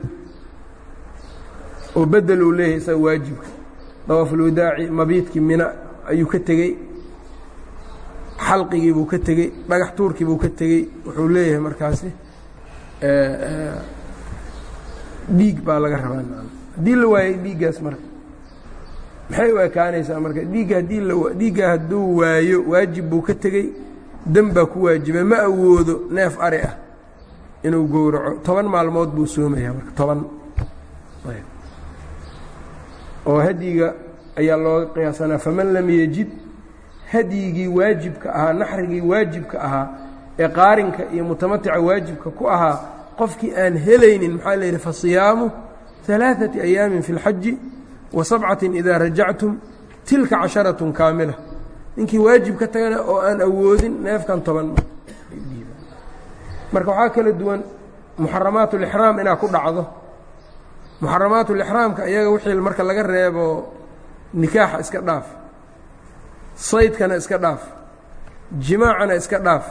oo bedel uu leeyahay isaga waajibka dawaafulwadaaci mabiidkii mina ayuu ka tegey. Xalqigii buu ka tegey. Dhagax tuurkii buu ka tegey. Wuxuu leeyahay markaasi dhiig baa laga rabaa. Haddii la waayey dhiiggaas marka maxay u ekaanaysaa marka dhiigga haddii dhiigga hadduu waayo waajib buu ka tegey dem baa ku waajibay ma awoodo neef ari ah inuu gowraco. Toban maalmood buu soomayaa marka toban. Oo hadyiga ayaa looga qiyaasanaa faman lam yejid hadyigii waajibka ahaa naxrigii waajibka ahaa ee qaarinka iyo mutamatica waajibka ku ahaa qofkii aan helaynin maxaa la yidhi fasiyaamu alaaثati ayaamin fi اlxaji wa sabcatin idaa rajactum tilka casharatun kaamila. Ninkii waajib ka tagana oo aan awoodin neefkan toban. Marka waxaa kala duwan muxaramaat اlixraam inaa ku dhacdo. Muxaramaat ulixraamka iyaga wixii marka laga reebo nikaaxa iska dhaaf saydkana iska dhaaf jimaacana iska dhaaf.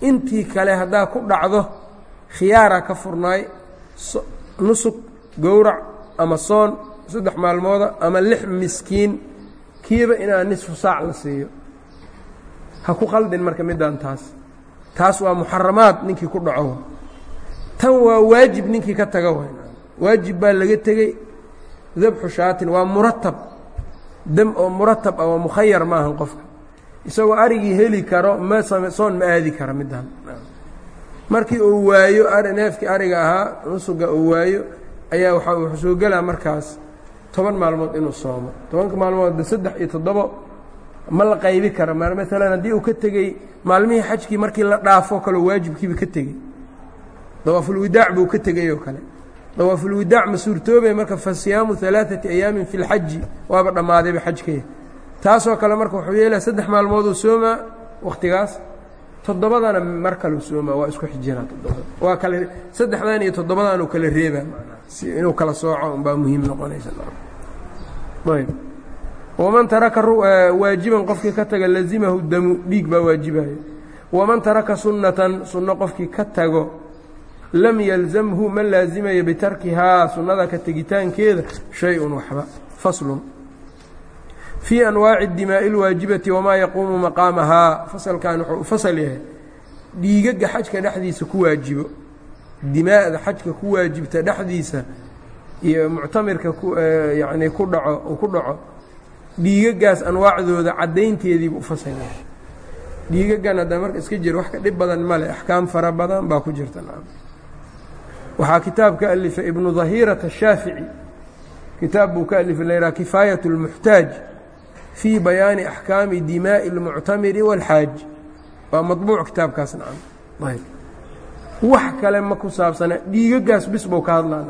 Intii kale haddaa ku dhacdo khiyaaraa ka furnaay nusug gowrac ama soon saddex maalmooda ama lix miskiin kiiba inaa nisfu saac la siiyo. Ha ku qaldin marka midaan taas. Taas waa muxaramaad ninkii ku dhaco. Tan waa waajib ninkii ka taga waajib baa laga tegey dabxu shaatin waa muratab. Dam oo muratab ah waa mukhayar maahan qofka. Isagoo arigii heli karo ma soon ma aadi kara midaan markii uu waayo neefkii ariga ahaa nusuga uu waayo ayaa waxa wuxuu soo gelaa markaas toban maalmood inuu soomo. Tobanka maalmood saddex iyo toddobo ma la qaybi kara maalan haddii uu ka tegey maalmihii xajkii markii la dhaafo kaleo waajibkiiba ka tegey. Dawaafulwidaac buu ka tegey oo kale. Dawaafulwidaac ma suurtoobay marka fa siyaamu alaaثati ayaamin fi اlxaji waaba dhammaadayba xajkaya taasoo kale marka wuxuu yeelaya saddex maalmooduu soomaa wakhtigaas toddobadana mar kaleu soomaa waa isku xijinaa toddobada. Waa kale saddexdan iyo toddobadan uu kala reebaa si inuu kala sooco unbaa muhiim noqonaysa. Ayb. Waman taraka waajiban qofkii ka taga lazimahu damu dhiig baa waajibayo waman taraka sunnatan sunno qofkii ka tago lam yalzamhu ma laazimayo bitarkihaa sunnada ka tegitaankeeda shay-un waxba faslun. Fii anwaaci dimaa'i اlwaajibati wamaa yaquumu maqaamahaa. Fasalkan wuxuu u fasal yahay. Dhiigaga xajka dhexdiisa ku waajibo dimaa'da xajka ku waajibta dhexdiisa iyo muctamirka yani ku dhaco uu ku dhaco dhiigagaas anwaacdooda caddaynteediibu u fasal yahay dhiigagan hadda marka iska jira wax ka dhib badan male axkaam fara badan baa ku jirta waxaa kitaab ka alifay ibnu dahiirata ashaafici kitaab buu ka alifay laydhaha kifaayat اlmuxtaaj fii bayaani axkaami dimaa'i اlmuctamiri wاlxaaj waa maطbuuc kitaabkaas nacam ayb wax kale ma ku saabsana dhiigagaas bis buu ka hadlaa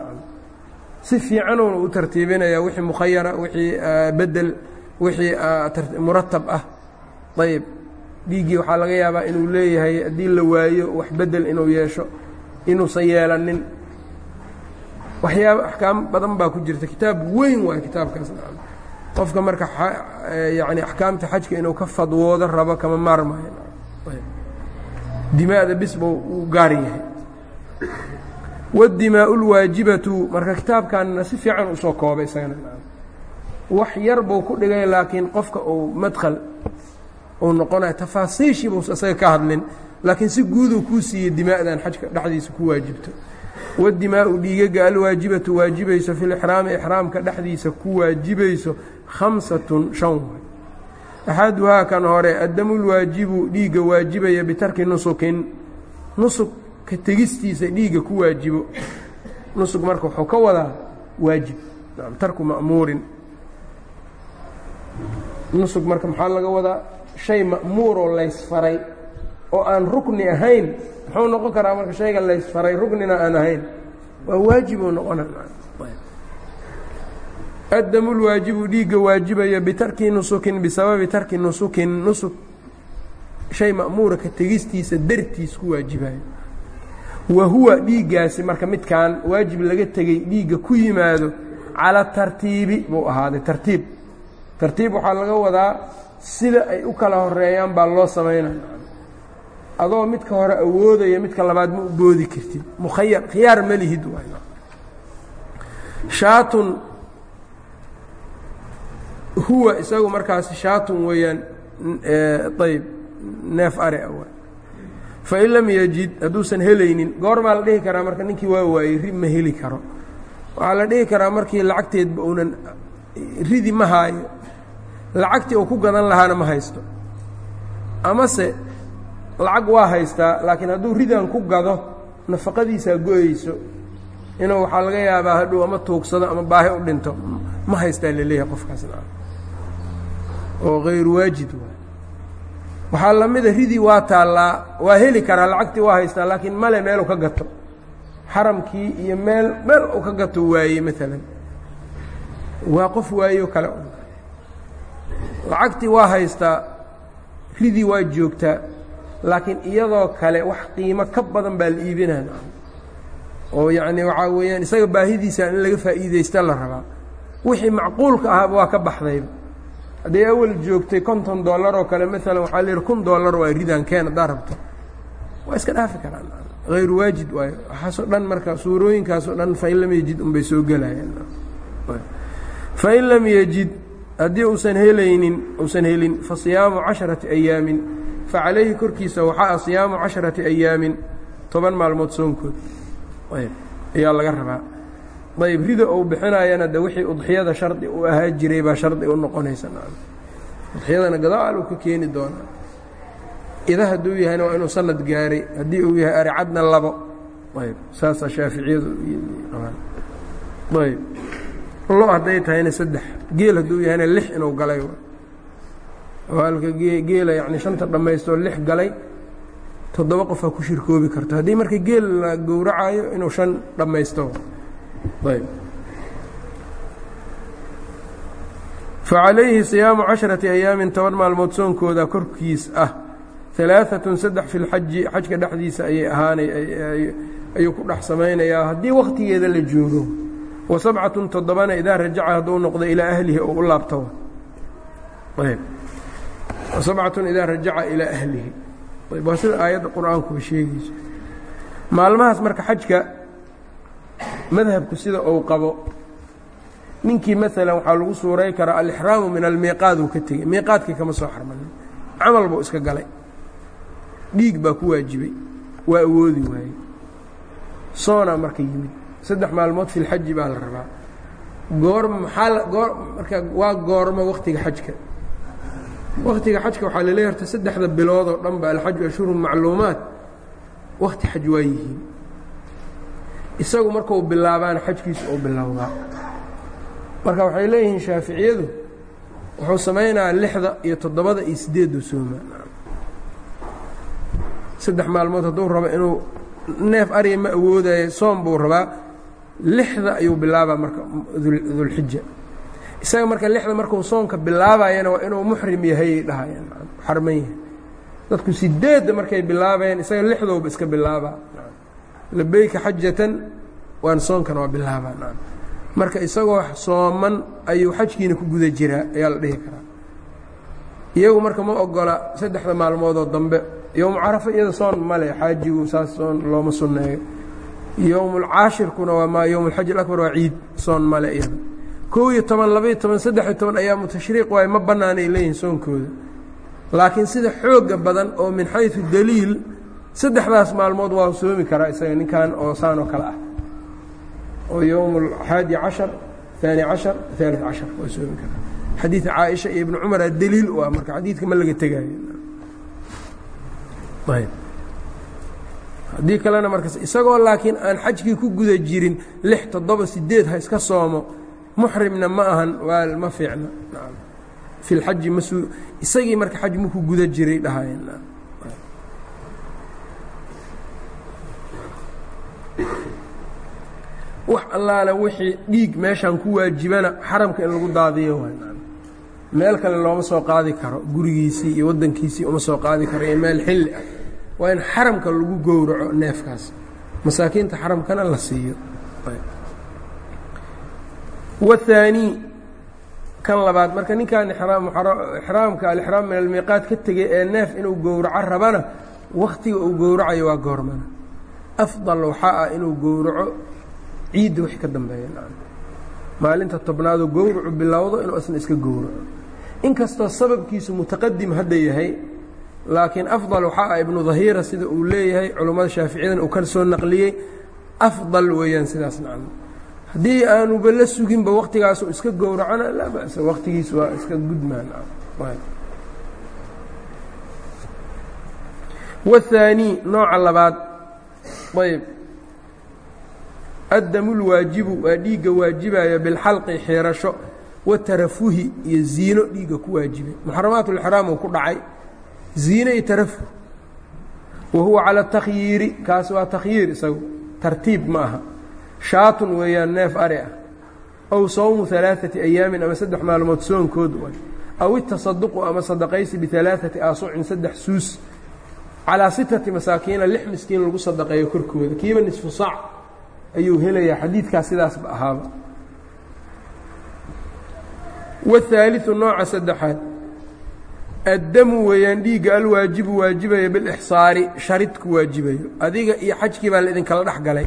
si fiicanuuna u tartiibinaya wixii mukhayara wixii bedel wixii muratab ah. Ayb dhiiggii waxaa laga yaabaa inuu leeyahay haddii la waayo wax bedel inuu yeesho inuusan yeelanin. Waxyaaba axkaam badan baa ku jirta. Kitaab weyn waay kitaabkaas qofka marka yani axkaamta xajka inuu ka fadwoodo rabo kama maarmayo dimaada bis buu uu gaar yahay. Wاdimaau اlwaajibatu marka kitaabkanna si fiican u soo koobay isagana. Wax yar buu ku dhigay laakiin qofka uu madkl uu noqonayo tafaasiishii buu isaga ka hadlin laakiin si guuduu kuu siiyey dima'dan xajka dhexdiisa ku waajibto. Wadimaau dhiigaga alwaajibatu waajibayso fi lixraami ixraamka dhexdiisa ku waajibayso khamsatun shan way axaduhaa kan hore addamu lwaajibu dhiigga waajibaya bitarki nusukin nusug ka tegistiisa dhiigga ku waajibo nusug marka wuxuu ka wadaa waajib tarku ma'muurin nusug marka maxaa laga wadaa shay ma'muuroo laysfaray oo aan rukni ahayn muxuu noqon karaa marka shayga laysfaray ruknina aan ahayn waa waajibuu noqona addamu lwaajibu dhiigga waajibaya bitarki nusukin bisababi tarki nusukin nusuk shay ma'muura ka tegistiisa dartiis ku waajibayo wa huwa dhiiggaasi marka midkan waajib laga tegey dhiigga ku yimaado cala tartiibi buu ahaaday tartiib tartiib waxaa laga wadaa sida ay u kala horeeyaan baa loo samaynaya adoo midka hore awoodaya midka labaad ma u boodi kartid mukhayar khiyaar ma lihid shaatun huwa isagu markaas shaatun weeyaan ayb neef ari a fain lam yajid hadduusan helaynin goormaa la dhihi karaa marka ninkii waa waayey ri ma heli karo. Waxaa la dhihi karaa markii lacagteedba uunan ridi ma haayo. Lacagtii uu ku gadan lahaana ma haysto. Amase lacag waa haystaa laakiin hadduu ridan ku gado nafaqadiisaa go-eyso inuu waxaa laga yaabaa hadhow ama tuugsado ama baahi u dhinto ma haystaa la leeyahay qofkaasna oo hayru waajid waay. Waxaa la mida ridii waa taallaa waa heli karaa lacagtii waa haystaa laakiin male meelu ka gato. Xaramkii iyo meel meel uu ka gato waayey maalan waa qof waayo kale lacagtii waa haystaa ridii waa joogtaa laakiin iyadoo kale wax qiimo ka badan baa la iibinaa oo yacni waxaa weeyaan isaga baahidiisa in laga faa'iidaysta la rabaa. Wixii macquulka ahaaba waa ka baxdayba hadday awal joogtay konton dollar oo kale maalan waxaa la yidhi kun dollar waa ridaan keen haddaa rabto. Waa iska dhaafi karaan. Hayru waajid waayo. Waxaasoo dhan marka suurooyinkaasoo dhan fain lam yejid unbay soo gelayaan fain lam yejid haddii uusan helaynin uusan helin fa siyaamu casharati ayaamin fa calayhi korkiisa waxaa siyaamu casharati ayaamin toban maalmood soonkood. Ayaa laga rabaa ayb rida uu bixinayana de wixii udxiyada shardi u ahaa jiray baa shardi u noqonaysa udxiyadana gadaal uu ka keeni doonaa. Ida hadduu yahayna waa inuu sanad gaaray haddii uu yahay aricadna labo. Ayb saasaa shaaficiyadu ayb lo hadday tahayna saddex. Geel hadduu yahayna lix inuu galay. Halka geela yani shanta dhammaystoo lix galay toddoba qofaa ku shirkoobi karto haddii marka geel la gowracayo inuu shan dhammaysto facalayhi siyaamu casharati ayaamin toban maalmood soonkooda korkiis ah alaaatun saddex fi lxaji xajka dhexdiisa ayay ahaanay ayuu ku dhex samaynayaa haddii wakhtigeeda la joogo wa sabcatun toddobana idaa rajaca hadduu noqdo ilaa ahlihi oo u laabto ayb sabcatun idaa rajaca ilaa ahlihi ayb waa sida aayadda qur'aankuba sheegayso maalmahaas marka xajka madhabku sida uu qabo. Ninkii maalan waxaa lagu suuray karaa alixraamu min almiiqaad uu ka tegey miiqaadkii kama soo xarmanin. Camal buu iska galay. Dhiig baa ku waajibay. Waa awoodi waayey. Soonaa marka yimid. Saddex maalmood fi lxaji baa la rabaa. Goorma maxaa goor marka waa goormo waktiga xajka. Waktiga xajka waxaa laleeya horta saddexda bilood oo dhan ba alxaju ashhurun macluumaat wakti xaj waa yihiin isagu markuu bilaabaana xajkiisu uu bilowdaa marka waxay leeyihiin shaaficiyadu wuxuu samaynayaa lixda iyo toddobada iyo siddeedda sooma saddex maalmood hadduu rabo inuu neef arya ma awoodayo soom buu rabaa. Lixda ayuu bilaabaa marka dulxija isaga marka lixda markuu soonka bilaabayana waa inuu muxrim yahayay dhahayaan xarman yahay. Dadku sideedda markay bilaabayaan isaga lixdowba iska bilaabaa labeyka xajatan waan soonkana waa bilaabaa marka isagoo sooman ayuu xajkiina ku guda jiraa ayaa la dhihi karaa. Iyagu marka ma ogola saddexda maalmoodoo dambe yowmu carafa iyada soon male xaajigu saas soon looma sunneeyo. Yowmulcaashirkuna waa maa yowmulxaj alabar waa ciid soon male iyada. Kow iyo toban labaiyo toban saddex-iyo toban ayaamu tashriiq waayo ma bannaanay leeyihiin soonkooda. Laakiin sida xooga badan oo min xaysu daliil saddexdaas maalmood waa soomi karaa isaga ninkan oo saan oo kale ah. Oo yowm xaadi cashar aani cashar aalid cashar waa soomi karaa xadiida caaisha iyo ibnu cumaraa daliil u ah marka xadiidka ma laga tegaayo. Haddii kalena marka isagoo laakiin aan xajkii ku guda jirin lix toddoba sideed ha iska soomo muxrimna ma ahan waa ma fiicna. Fi lxaji masu isagii marka xaj maku guda jiray dhahayeen wax allaale wixii dhiig meeshaan ku waajibana xaramka in lagu daadiyo meel kale looma soo qaadi karo gurigiisii iyo waddankiisii uma soo qaadi karo iyo meel xilli ah. Waa in xaramka lagu gowraco neefkaas. Masaakiinta xaramkana la siiyo. Wahaanii kan labaad marka ninkan ixraamka alixraam min almiiqaat ka tegay ee neef inuu gowraco rabana wakhtiga uu gowracayo waa goormana. Afdal waxaa ah inuu gowraco ciidda wixii ka dambeeya. Maalinta tobnaadoo gowracu bilowdo inuu isna iska gowraco inkastoo sababkiisu mutaqadim hadda yahay laakiin afdal waxaa ah ibnu dahiira sida uu leeyahay culummada shaaficiyadana uu ka soo naqliyey afdal weeyaan sidaas nacam. Haddii aanuba la suginba waktigaasu iska gowracona laa ba'sa waktigiis waa iska gudmaan wahaanii nooca labaad. Ayb addamu lwaajibu waa dhiigga waajibaya bilxalqi xeerasho watarafuhi iyo ziino dhiigga ku waajibay muxaramaat ulxraam uu ku dhacay ziine iyo tarafuh wa huwa cala takhyiiri kaas waa takhyiir isagu tartiib ma aha shaatun weeyaan neef ari ah ow sawmu alaaثati ayaamin ama saddex maalmood soonkood way aw itasaduqu ama sadaqaysi bialaaثati aasucin saddex suus calaa sitati masaakiina lix miskiin lagu sadaqeeyo korkooda kiiba nisfu saac ayuu helayaa xadiidkaas sidaasba ahaaba. Wahaaliثu nooca saddexaad addamu weeyaan dhiigga alwaajibu waajibaya bilixsaari sharid ku waajibayo. Adiga iyo xajkii baa laidinkala dhex galay.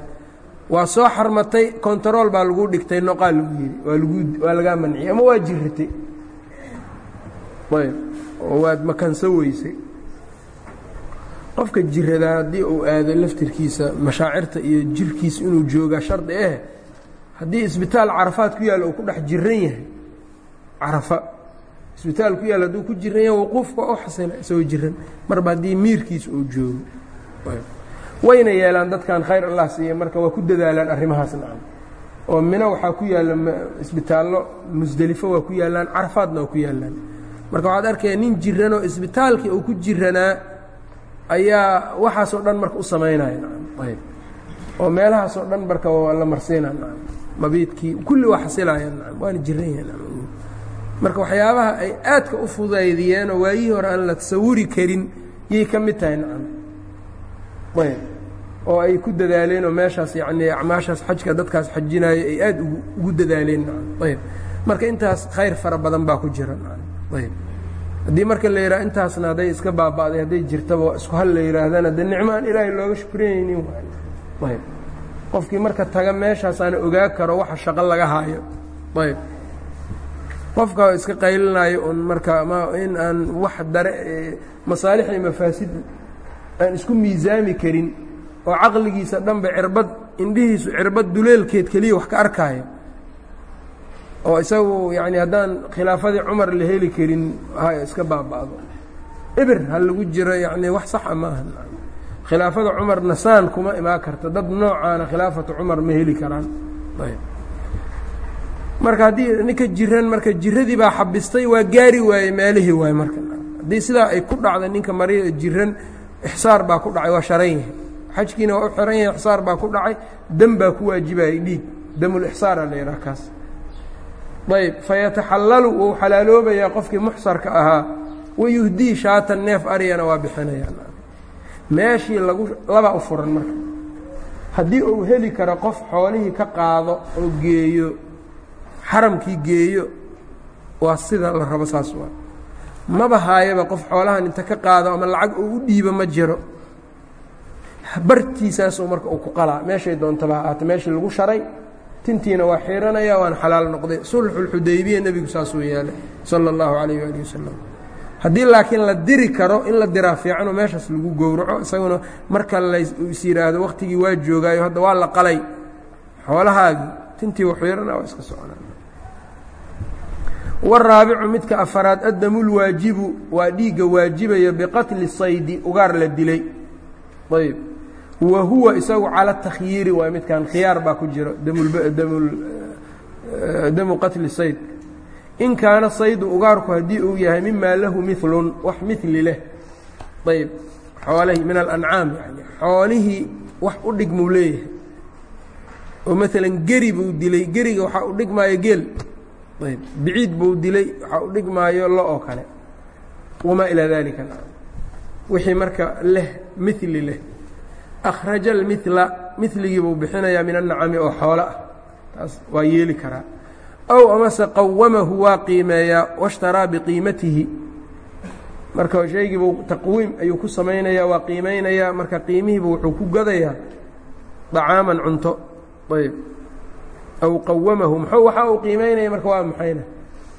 Waa soo xarmatay kontarool baa lagu dhigtay noqaa lagu yidhi. Waa lagaa manciyey ama waa jiratay ayb oo waad makanso weysay qofka jiradaa haddii uu aado laftirkiisa mashaacirta iyo jirkiisa inuu joogaa shardi eh haddii isbitaal carafaad ku yaalla uu ku dhex jiran yahay carafa isbitaal ku yaalla hadduu ku jiran yahay wuquufka u xasila isagoo jiran marba haddii miirkiisa uu joogo. Wayna yeelaan dadkan khayr allah siiya marka waa ku dadaalaan arrimahaas nacam. Oo mino waxaa ku yaalla isbitaallo musdelifo waa ku yaallaan carafaadna waa ku yaallaan marka waxaad arkaya nin jiranoo isbitaalkii uu ku jiranaa ayaa waxaasoo dhan marka u samaynaya ayb. Oo meelahaasoo dhan marka waa la marsiina mabiidkii kulli waa xasilayaan waana jiran yahay nacam marka waxyaabaha ay aadka u fudaydiyeenoo waayihii hore aan la tasawuri karin yay ka mid tahay. Nacam ayb. Oo ay ku dadaaleen oo meeshaas yacnii acmaashaas xajka dadkaas xajinaayo ay aad ugu dadaaleen. Nacam ayb. Marka intaas khayr fara badan baa ku jira. Nacam ayb haddii marka la yidhaha intaasna hadday iska baaba'day hadday jirtaba isku hal la yidhaahdana dee nicmo aan ilaahay looga shukrinaynin waay ayb qofkii marka taga meeshaasaana ogaa karo waxa shaqo laga haayo. Ayb qofka iska qaylinaayo un marka ma in aan wax dare masaalix iyo mafaasid aan isku miisaami karin oo caqligiisa dhanba cirbad indhihiisu cirbad duleelkeed keliya wax ka arkaayo oo isagu yacni haddaan khilaafadii cumar la heli karin hay iska baaba'do. Ibir ha lagu jiro yacni wax saxa ma aha. Khilaafada cumar nasaan kuma imaan karto dad noocaana khilaafata cumar ma heli karaan. Marka haddii ninka jiran marka jiradii baa xabistay waa gaari waayey meelihii waay marka. Haddii sidaa ay ku dhacda ninka mari jiran ixsaar baa ku dhacay waa sharan yahay. Xajkiina waa u xiran yahay ixsaar baa ku dhacay dam baa ku waajibayay dhiig. Damulixsaara la yidhaha kaas ayb fayataxallalu wuu xalaaloobayaa qofkii muxsarka ahaa. Wayuhdii shaatan neef aryana waa bixinayaa. Meeshii lagu labaa u furan marka. Haddii uu heli karo qof xoolihii ka qaado oo geeyo xaramkii geeyo waa sida la rabo saas waa. Maba haayaba qof xoolahan inta ka qaado ama lacag uu u dhiibo ma jiro. Bartiisaasuu marka uu ku qalaa. Meeshay doontaba ahaata meeshii lagu sharay tintiina waa xiranaya waan xalaal noqday. Sulxulxudaybiya nebigu saasuu yeelay sala allahu calayh waali wasalam haddii laakiin la diri karo in la diraa fiicanoo meeshaas lagu gowraco isaguna marka lays yidhaahdo wakhtigii waa joogaayo hadda waa la qalay xoolahaagii tintii wa xiirana waa iska soconaa waraabicu midka afaraad addamulwaajibu waa dhiigga waajibaya biqatli saydi ugaar la dilay. Ayb wa huwa isagu cala takhyiiri waay midkan khiyaar baa ku jiro damu qatli sayd. In kaana saydu ugaarku haddii uu yahay mimaa lahu milun wax mili leh. Ayb xoolihii min alancaam yani xoolihii wax u dhigmuu leeyahay. Oo maalan geri buu dilay geriga waxaa u dhigmaayo geel. Ayb biciid buu dilay waxaa u dhigmaayo lo oo kale. Wamaa ilaa dalika wixii marka leh mili leh akhraja almila miligii buu bixinayaa min annacami oo xoolo ah taas waa yeeli karaa aw amase qawamahu waa qiimeeyaa washtaraa biqiimatihi marka shaygiibuu taqwiim ayuu ku samaynayaa waa qiimaynayaa marka qiimihiibu wuxuu ku gadayaa dacaaman cunto ayb aw qawamahu muxuu waxa uu qiimaynaya marka waa maxayna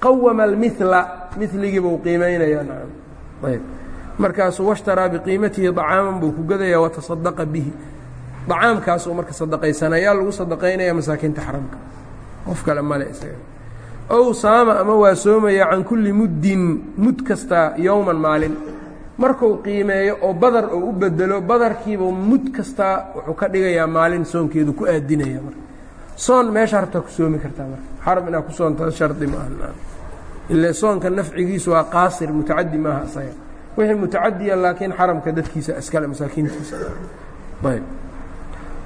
qawama almila miligiiba uu qiimaynayaa nacam ayb markaasuu washtaraa biqiimatihi طacaaman buu ku gadayaa watasadaqa bihi. طacaamkaasuu marka sadaqaysanayaa lagu sadaqaynaya masaakiinta xaramka. Qof kale male isaga. Ow saama ama waa can kulli muddin mud kastaa yowman maalin. Markuu qiimeeyo oo badar uu u bedelo badarkiiba mud kastaa wuxuu ka dhigayaa maalin soonkeedu ku aadinaya marka. Soon meesha hartaa ku soomi kartaa marka. Xaram inaad ku soontaa shardi maaha ile soonka nafcigiisu waa qaasir mutacadi maaha isaga wixii mutacadiya laakiin xaramka dadkiisa iskale masaakiintiisa. Ayb.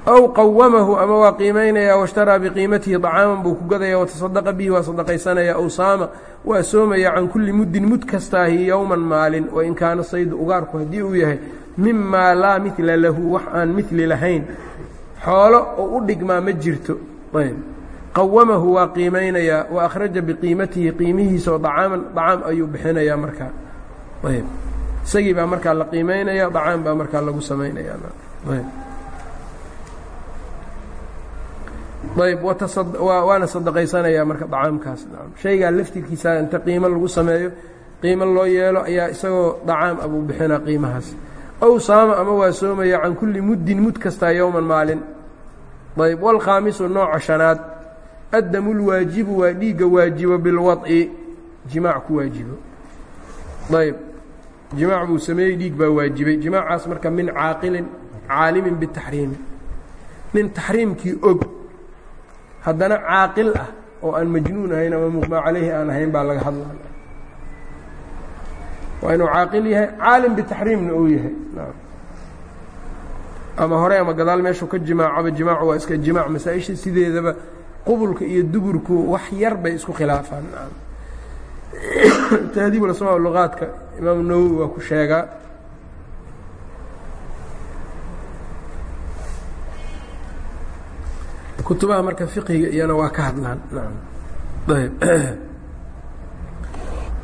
Aw qawamahu ama waa qiimaynaya washtaraa biqiimatihi طacaaman buu ku gadaya watasadaqa bihi waa sadaqaysanaya aw saama waa soomaya can kulli muddin mud kastaahi yowman maalin wain kaana saydu ugaarku haddii uu yahay mimaa laa midla lahu wax aan midli lahayn. Xoolo oo u dhigmaa ma jirto. Ayb. Qawamahu waa qiimaynayaa wa akhraja biqiimatihi qiimihiisaoo acaaman acaam ayuu bixinayaa markaa ayb isagii baa markaa la qiimaynaya dacaan baa markaa lagu samaynayawaana sadaqaysanayaa marka dacaamkaas shaygaa laftirkiisa inta qiimo lagu sameeyo qiimo loo yeelo ayaa isagoo dacaam abuu bixinaa qiimahaas. Ow saama ama waa soomaya can kulli muddin mud kastaa yowman maalin. Ayb wlkhaamisu nooca shanaad. Addamulwaajibu waa dhiigga waajibo bilwad'i. Jimaac ku waajibo. Ayb jimaac buu sameeyey dhiig baa waajibay. Jimaacaas marka min caaqilin caalimin bitaxriimi nin taxriimkii og haddana caaqil ah oo aan majnuun ahayn ama muqmaa calayhi aan ahayn baa laga hadlaya waa inuu caaqil yahay caalim bitaxriimna uu yahay. Ama hore ama gadaal meeshuu ka jimaacaba jimaacu waa iska jimaac masaa-isha sideedaba qubulka iyo duburku wax yar bay isku khilaafaan tahdiib asmaa luqaadka. Imaamu nawowi waa ku sheegaa. Kutubaha marka fiqiga iyana waa ka hadlaan. Ayb.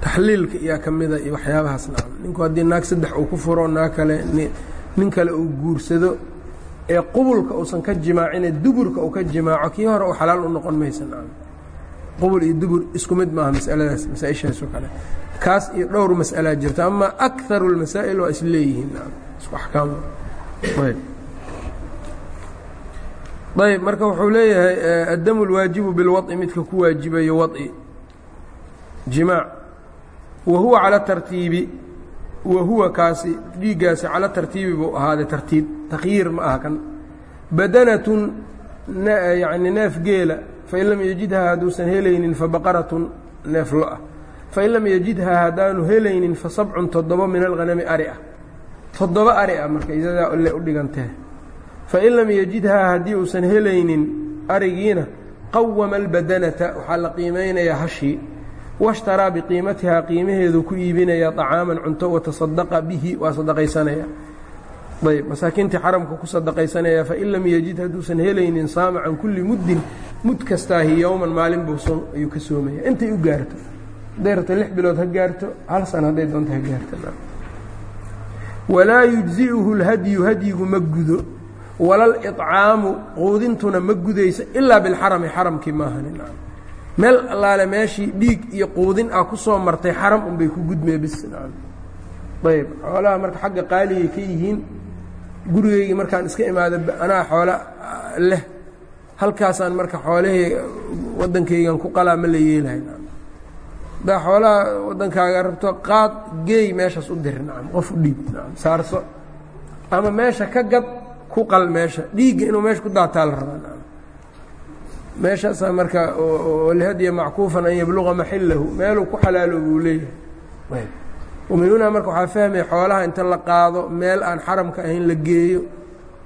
Taxliilka iyaa ka mida iyo waxyaabahaas. Nacam ninku haddii naag saddex uu ku furo naag kale nin kale uu guursado ee qubulka uusan ka jimaacine duburka uu ka jimaaco kii hore u xalaal u noqon maysa qubul iyo dubur isku mid maaha masaladaas masaa-ishaasoo kale kaas iyo dhowr mas'alaa jirta ama akaru اlmasaa'il waa is leeyihiin nacam isku axkaam ayb ayb marka wuxuu leeyahay addamu اlwaajibu bilwaطi midka ku waajibayo waطi jimaac wa huwa calى tartiibi wa huwa kaasi dhiiggaasi cala tartiibi buu ahaaday tartiib takhyiir ma aha kan badanatun yani neef geela fain lam yajidhaa hadduusan helaynin fabaqaratun neef lo ah fain lam yajidhaa haddaanu helaynin fa sabcun toddoba min alhanami ari ah toddoba ari ah marka idadaa le u dhigantee fain lam yajidhaa haddii uusan helaynin arigiina qawama albadanata waxaa la qiimaynayaa hashii washtaraa biqiimatihaa qiimaheedu ku iibinaya طacaaman cunto watasadaqa bihi waa sadaqaysanaya ayb masaakiintii xaramka ku sadaqaysanaya fain lam yajid hadduusan helaynin saama kulli muddin mud kastaahi yowman maalin buu ayuu ka soomaya. Intay u gaarto hadday lix bilood ha gaarto hal sana hadday doonto ha gaarto. Walaa yujzi'uhu اlhadyu hadyigu ma gudo. Walaliطcaamu quudintuna ma gudaysa ilaa bilxarami xaramkii maahan meel allaale meeshii dhiig iyo quudin ah ku soo martay xaram unbay ku gudmee bis ayb xoolaha marka xagga qaaligay ka yihiin gurigaygii markaan iska imaado anaa xoolo leh. Halkaasaan marka xoolahii waddankaygan ku qalaa ma la yeelahay. Haddaa xoolaha waddankaaga rabto qaad geey meeshaas u dir. Nacam qof u dhiib. Nacam saarso. Ama meesha ka gad ku qal meesha. Dhiigga inuu meesha ku daataa la rabaa nacam meeshaasaa marka walhadya mackuufan an yabluqa maxilahu. Meeluu ku xalaalo buu leeyahay min hunaa marka waxaa fahmaya xoolaha inta la qaado meel aan xaramka ahayn la geeyo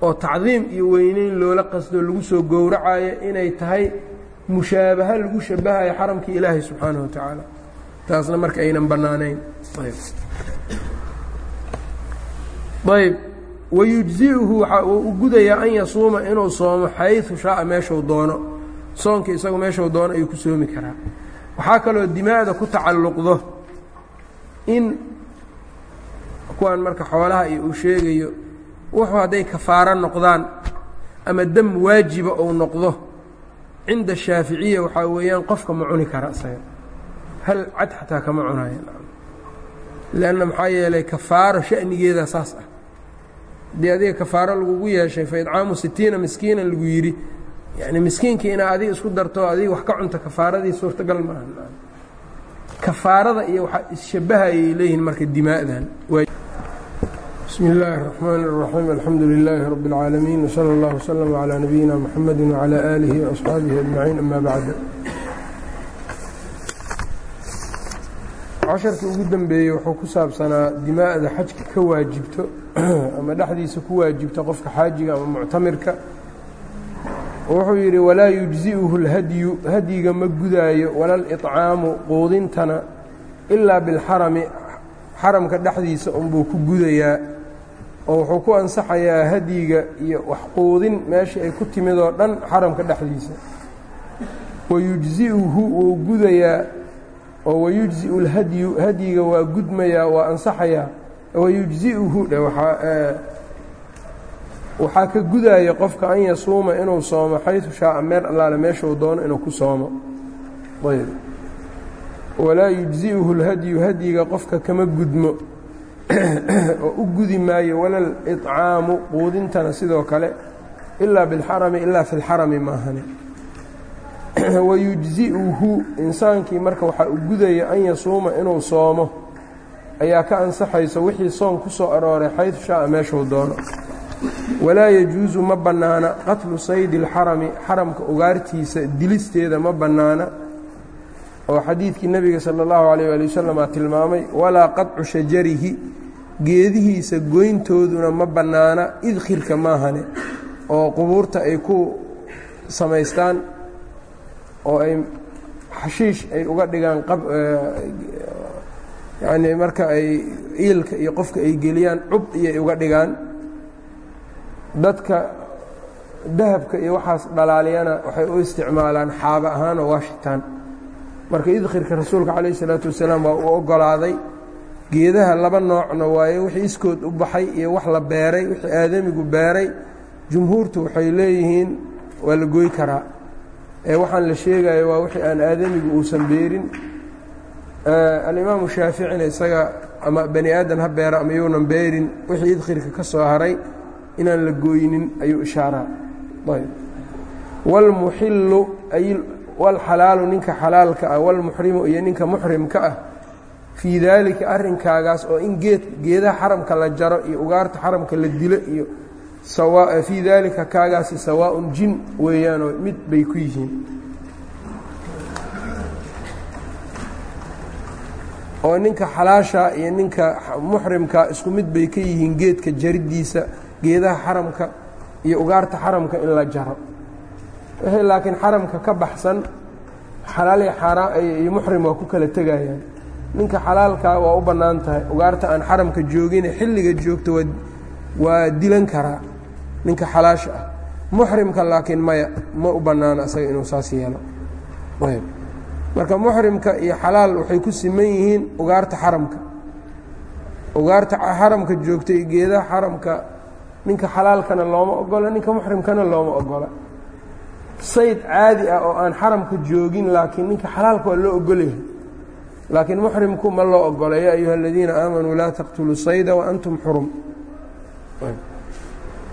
oo tacdiim iyo weyneyn loola qasdo lagu soo gowracayo inay tahay mushaabaha lagu shabahayo xaramkii ilaahay subxaanaه wa tacaala. Taasna marka aynan bannaanayn. Ayb. Wayujzi'uhu waxa uu gudayaa an yasuuma inuu soomo xayثu shaaa meeshuu doono. Soonka isagu meeshuu doono ayuu ku soomi karaa. Waxaa kaloo dimaada ku tacalluqdo in kuwaan marka xoolaha iyo uu sheegayo wuxuu hadday kafaaro noqdaan ama dam waajiba uu noqdo cinda shaaficiya waxaa weeyaan qofka ma cuni kara isaga. Hal cad xataa kama cunayo. Lanna maxaa yeelay kafaaro sha'nigeeda saas ah. Haddii adiga kafaaro lagugu yeeshay fa idcaamu sitiina miskiinan lagu yidhi yani miskiinkii inaa adiga isku darto adiga wax ka cunta kafaaradii suurtagal maaha kafaarada iyo waxaa isshabahayay leeyihiin marka dimaa'dan bismi illaahi الraxmaan الraxiim alxamdu lilaahi rabi اlcaalamiin wslى اllah wslm calىa nabiyina mxamedi wcalى aalihi وaصxaabihi ajmaciin ama bacd casharkii ugu dembeeyey wuxuu ku saabsanaa dimaa'da xajka ka waajibto ama dhexdiisa ku waajibta qofka xaajiga ama muctamirka wuxuu yidhi walaa yujzi'uhu اlhadyu hadyiga ma gudaayo wala اlإطcaamu quudintana ilaa biاlxarami xaramka dhexdiisa unbuu ku gudayaa oo wuxuu ku ansaxayaa hadyiga iyo wax quudin meeshii ay ku timid oo dhan xaramka dhexdiisa wayujzi'uhu wuu gudayaa oo wayujzi'u اlhadyu hadyiga waa gudmayaa waa ansaxayaa wayujzi'uhu dhe waxaa waxaa ka gudaaya qofka an yasuuma inuu soomo xayu shaaca meel allaale meeshuu doono inuu ku soomo. Ayb walaa yujzi'uhu lhadyu hadyiga qofka kama gudmo. Oo u gudi maayo walal icaamu quudintana sidoo kale ilaa bilxarami ilaa fi lxarami maahane wayujzi'uhu insaankii marka waxaa u gudaya an yasuuma inuu soomo ayaa ka ansaxayso wixii soon ku soo arooray xayu shaaca meeshuu doono walaa yajuusu ma bannaana qatlu saydi اlxarami xaramka ugaartiisa dilisteeda ma bannaana oo xadiidkii nebiga sala اllahu alayh ali wasalam tilmaamay walaa qaطcu shajarihi geedihiisa goyntooduna ma bannaana idkhirka maahane oo qubuurta ay ku samaystaan oo ay xashiish ay uga dhigaan yacnii marka ay iilka iyo qofka ay geliyaan cub iyay uga dhigaan dadka dahabka iyo waxaas dhalaaliyana waxay u isticmaalaan xaaba ahaan oo waa shitaan marka idkhirka rasuulka calayh isalaatu wasalaam waa uu oggolaaday geedaha laba noocna waaye wixii iskood u baxay iyo wax la beeray wixii aadamigu beeray jumhuurtu waxay leeyihiin waa la goy karaa. Ee waxaan la sheegayo waa wixii aan aadamigu uusan beerin. Alimaamu shaaficina isaga ama bani aadan ha beera ama yuunan beerin wixii idkhirka ka soo haray inaan la gooynin ayuu ishaaraa wlmuxilu walxalaalu ninka xalaalka ah walmuxrimu iyo ninka muxrimka ah fii daalika arrinkaagaas oo in geed geedaha xaramka la jaro iyo ugaarta xaramka la dilo iyo eh, fii daalika kaagaasi sawaaun jin weeyaanoo mid bay ku yihiin. Oo ninka xalaashaa iyo ninka muxrimka isku mid bay ka yihiin geedka jariddiisa geedaha xaramka iyo ugaarta xaramka in la jaro. Wixii laakiin xaramka ka baxsan xalaal iyo muxrim waa ku kala tegayaan. Ninka xalaalkaa waa u bannaan tahay. Ugaarta aan xaramka joogine xilliga joogto waa dilan karaa ninka xalaasha ah. Muxrimka laakiin maya ma u bannaano asaga inuu saas yeelo. Ayb. Marka muxrimka iyo xalaal waxay ku siman yihiin ugaarta xaramka. Ugaarta xaramka joogta iyo geedaha xaramka ninka xalaalkana looma ogola ninka muxrimkana looma ogola. Sayd caadi ah oo aan xaramka joogin laakiin ninka xalaalka waa loo ogolyahay. Laakiin muxrimku ma loo ogola yaa ayuha aladiina aamanuu laa taqtuluu sayda waantum xurum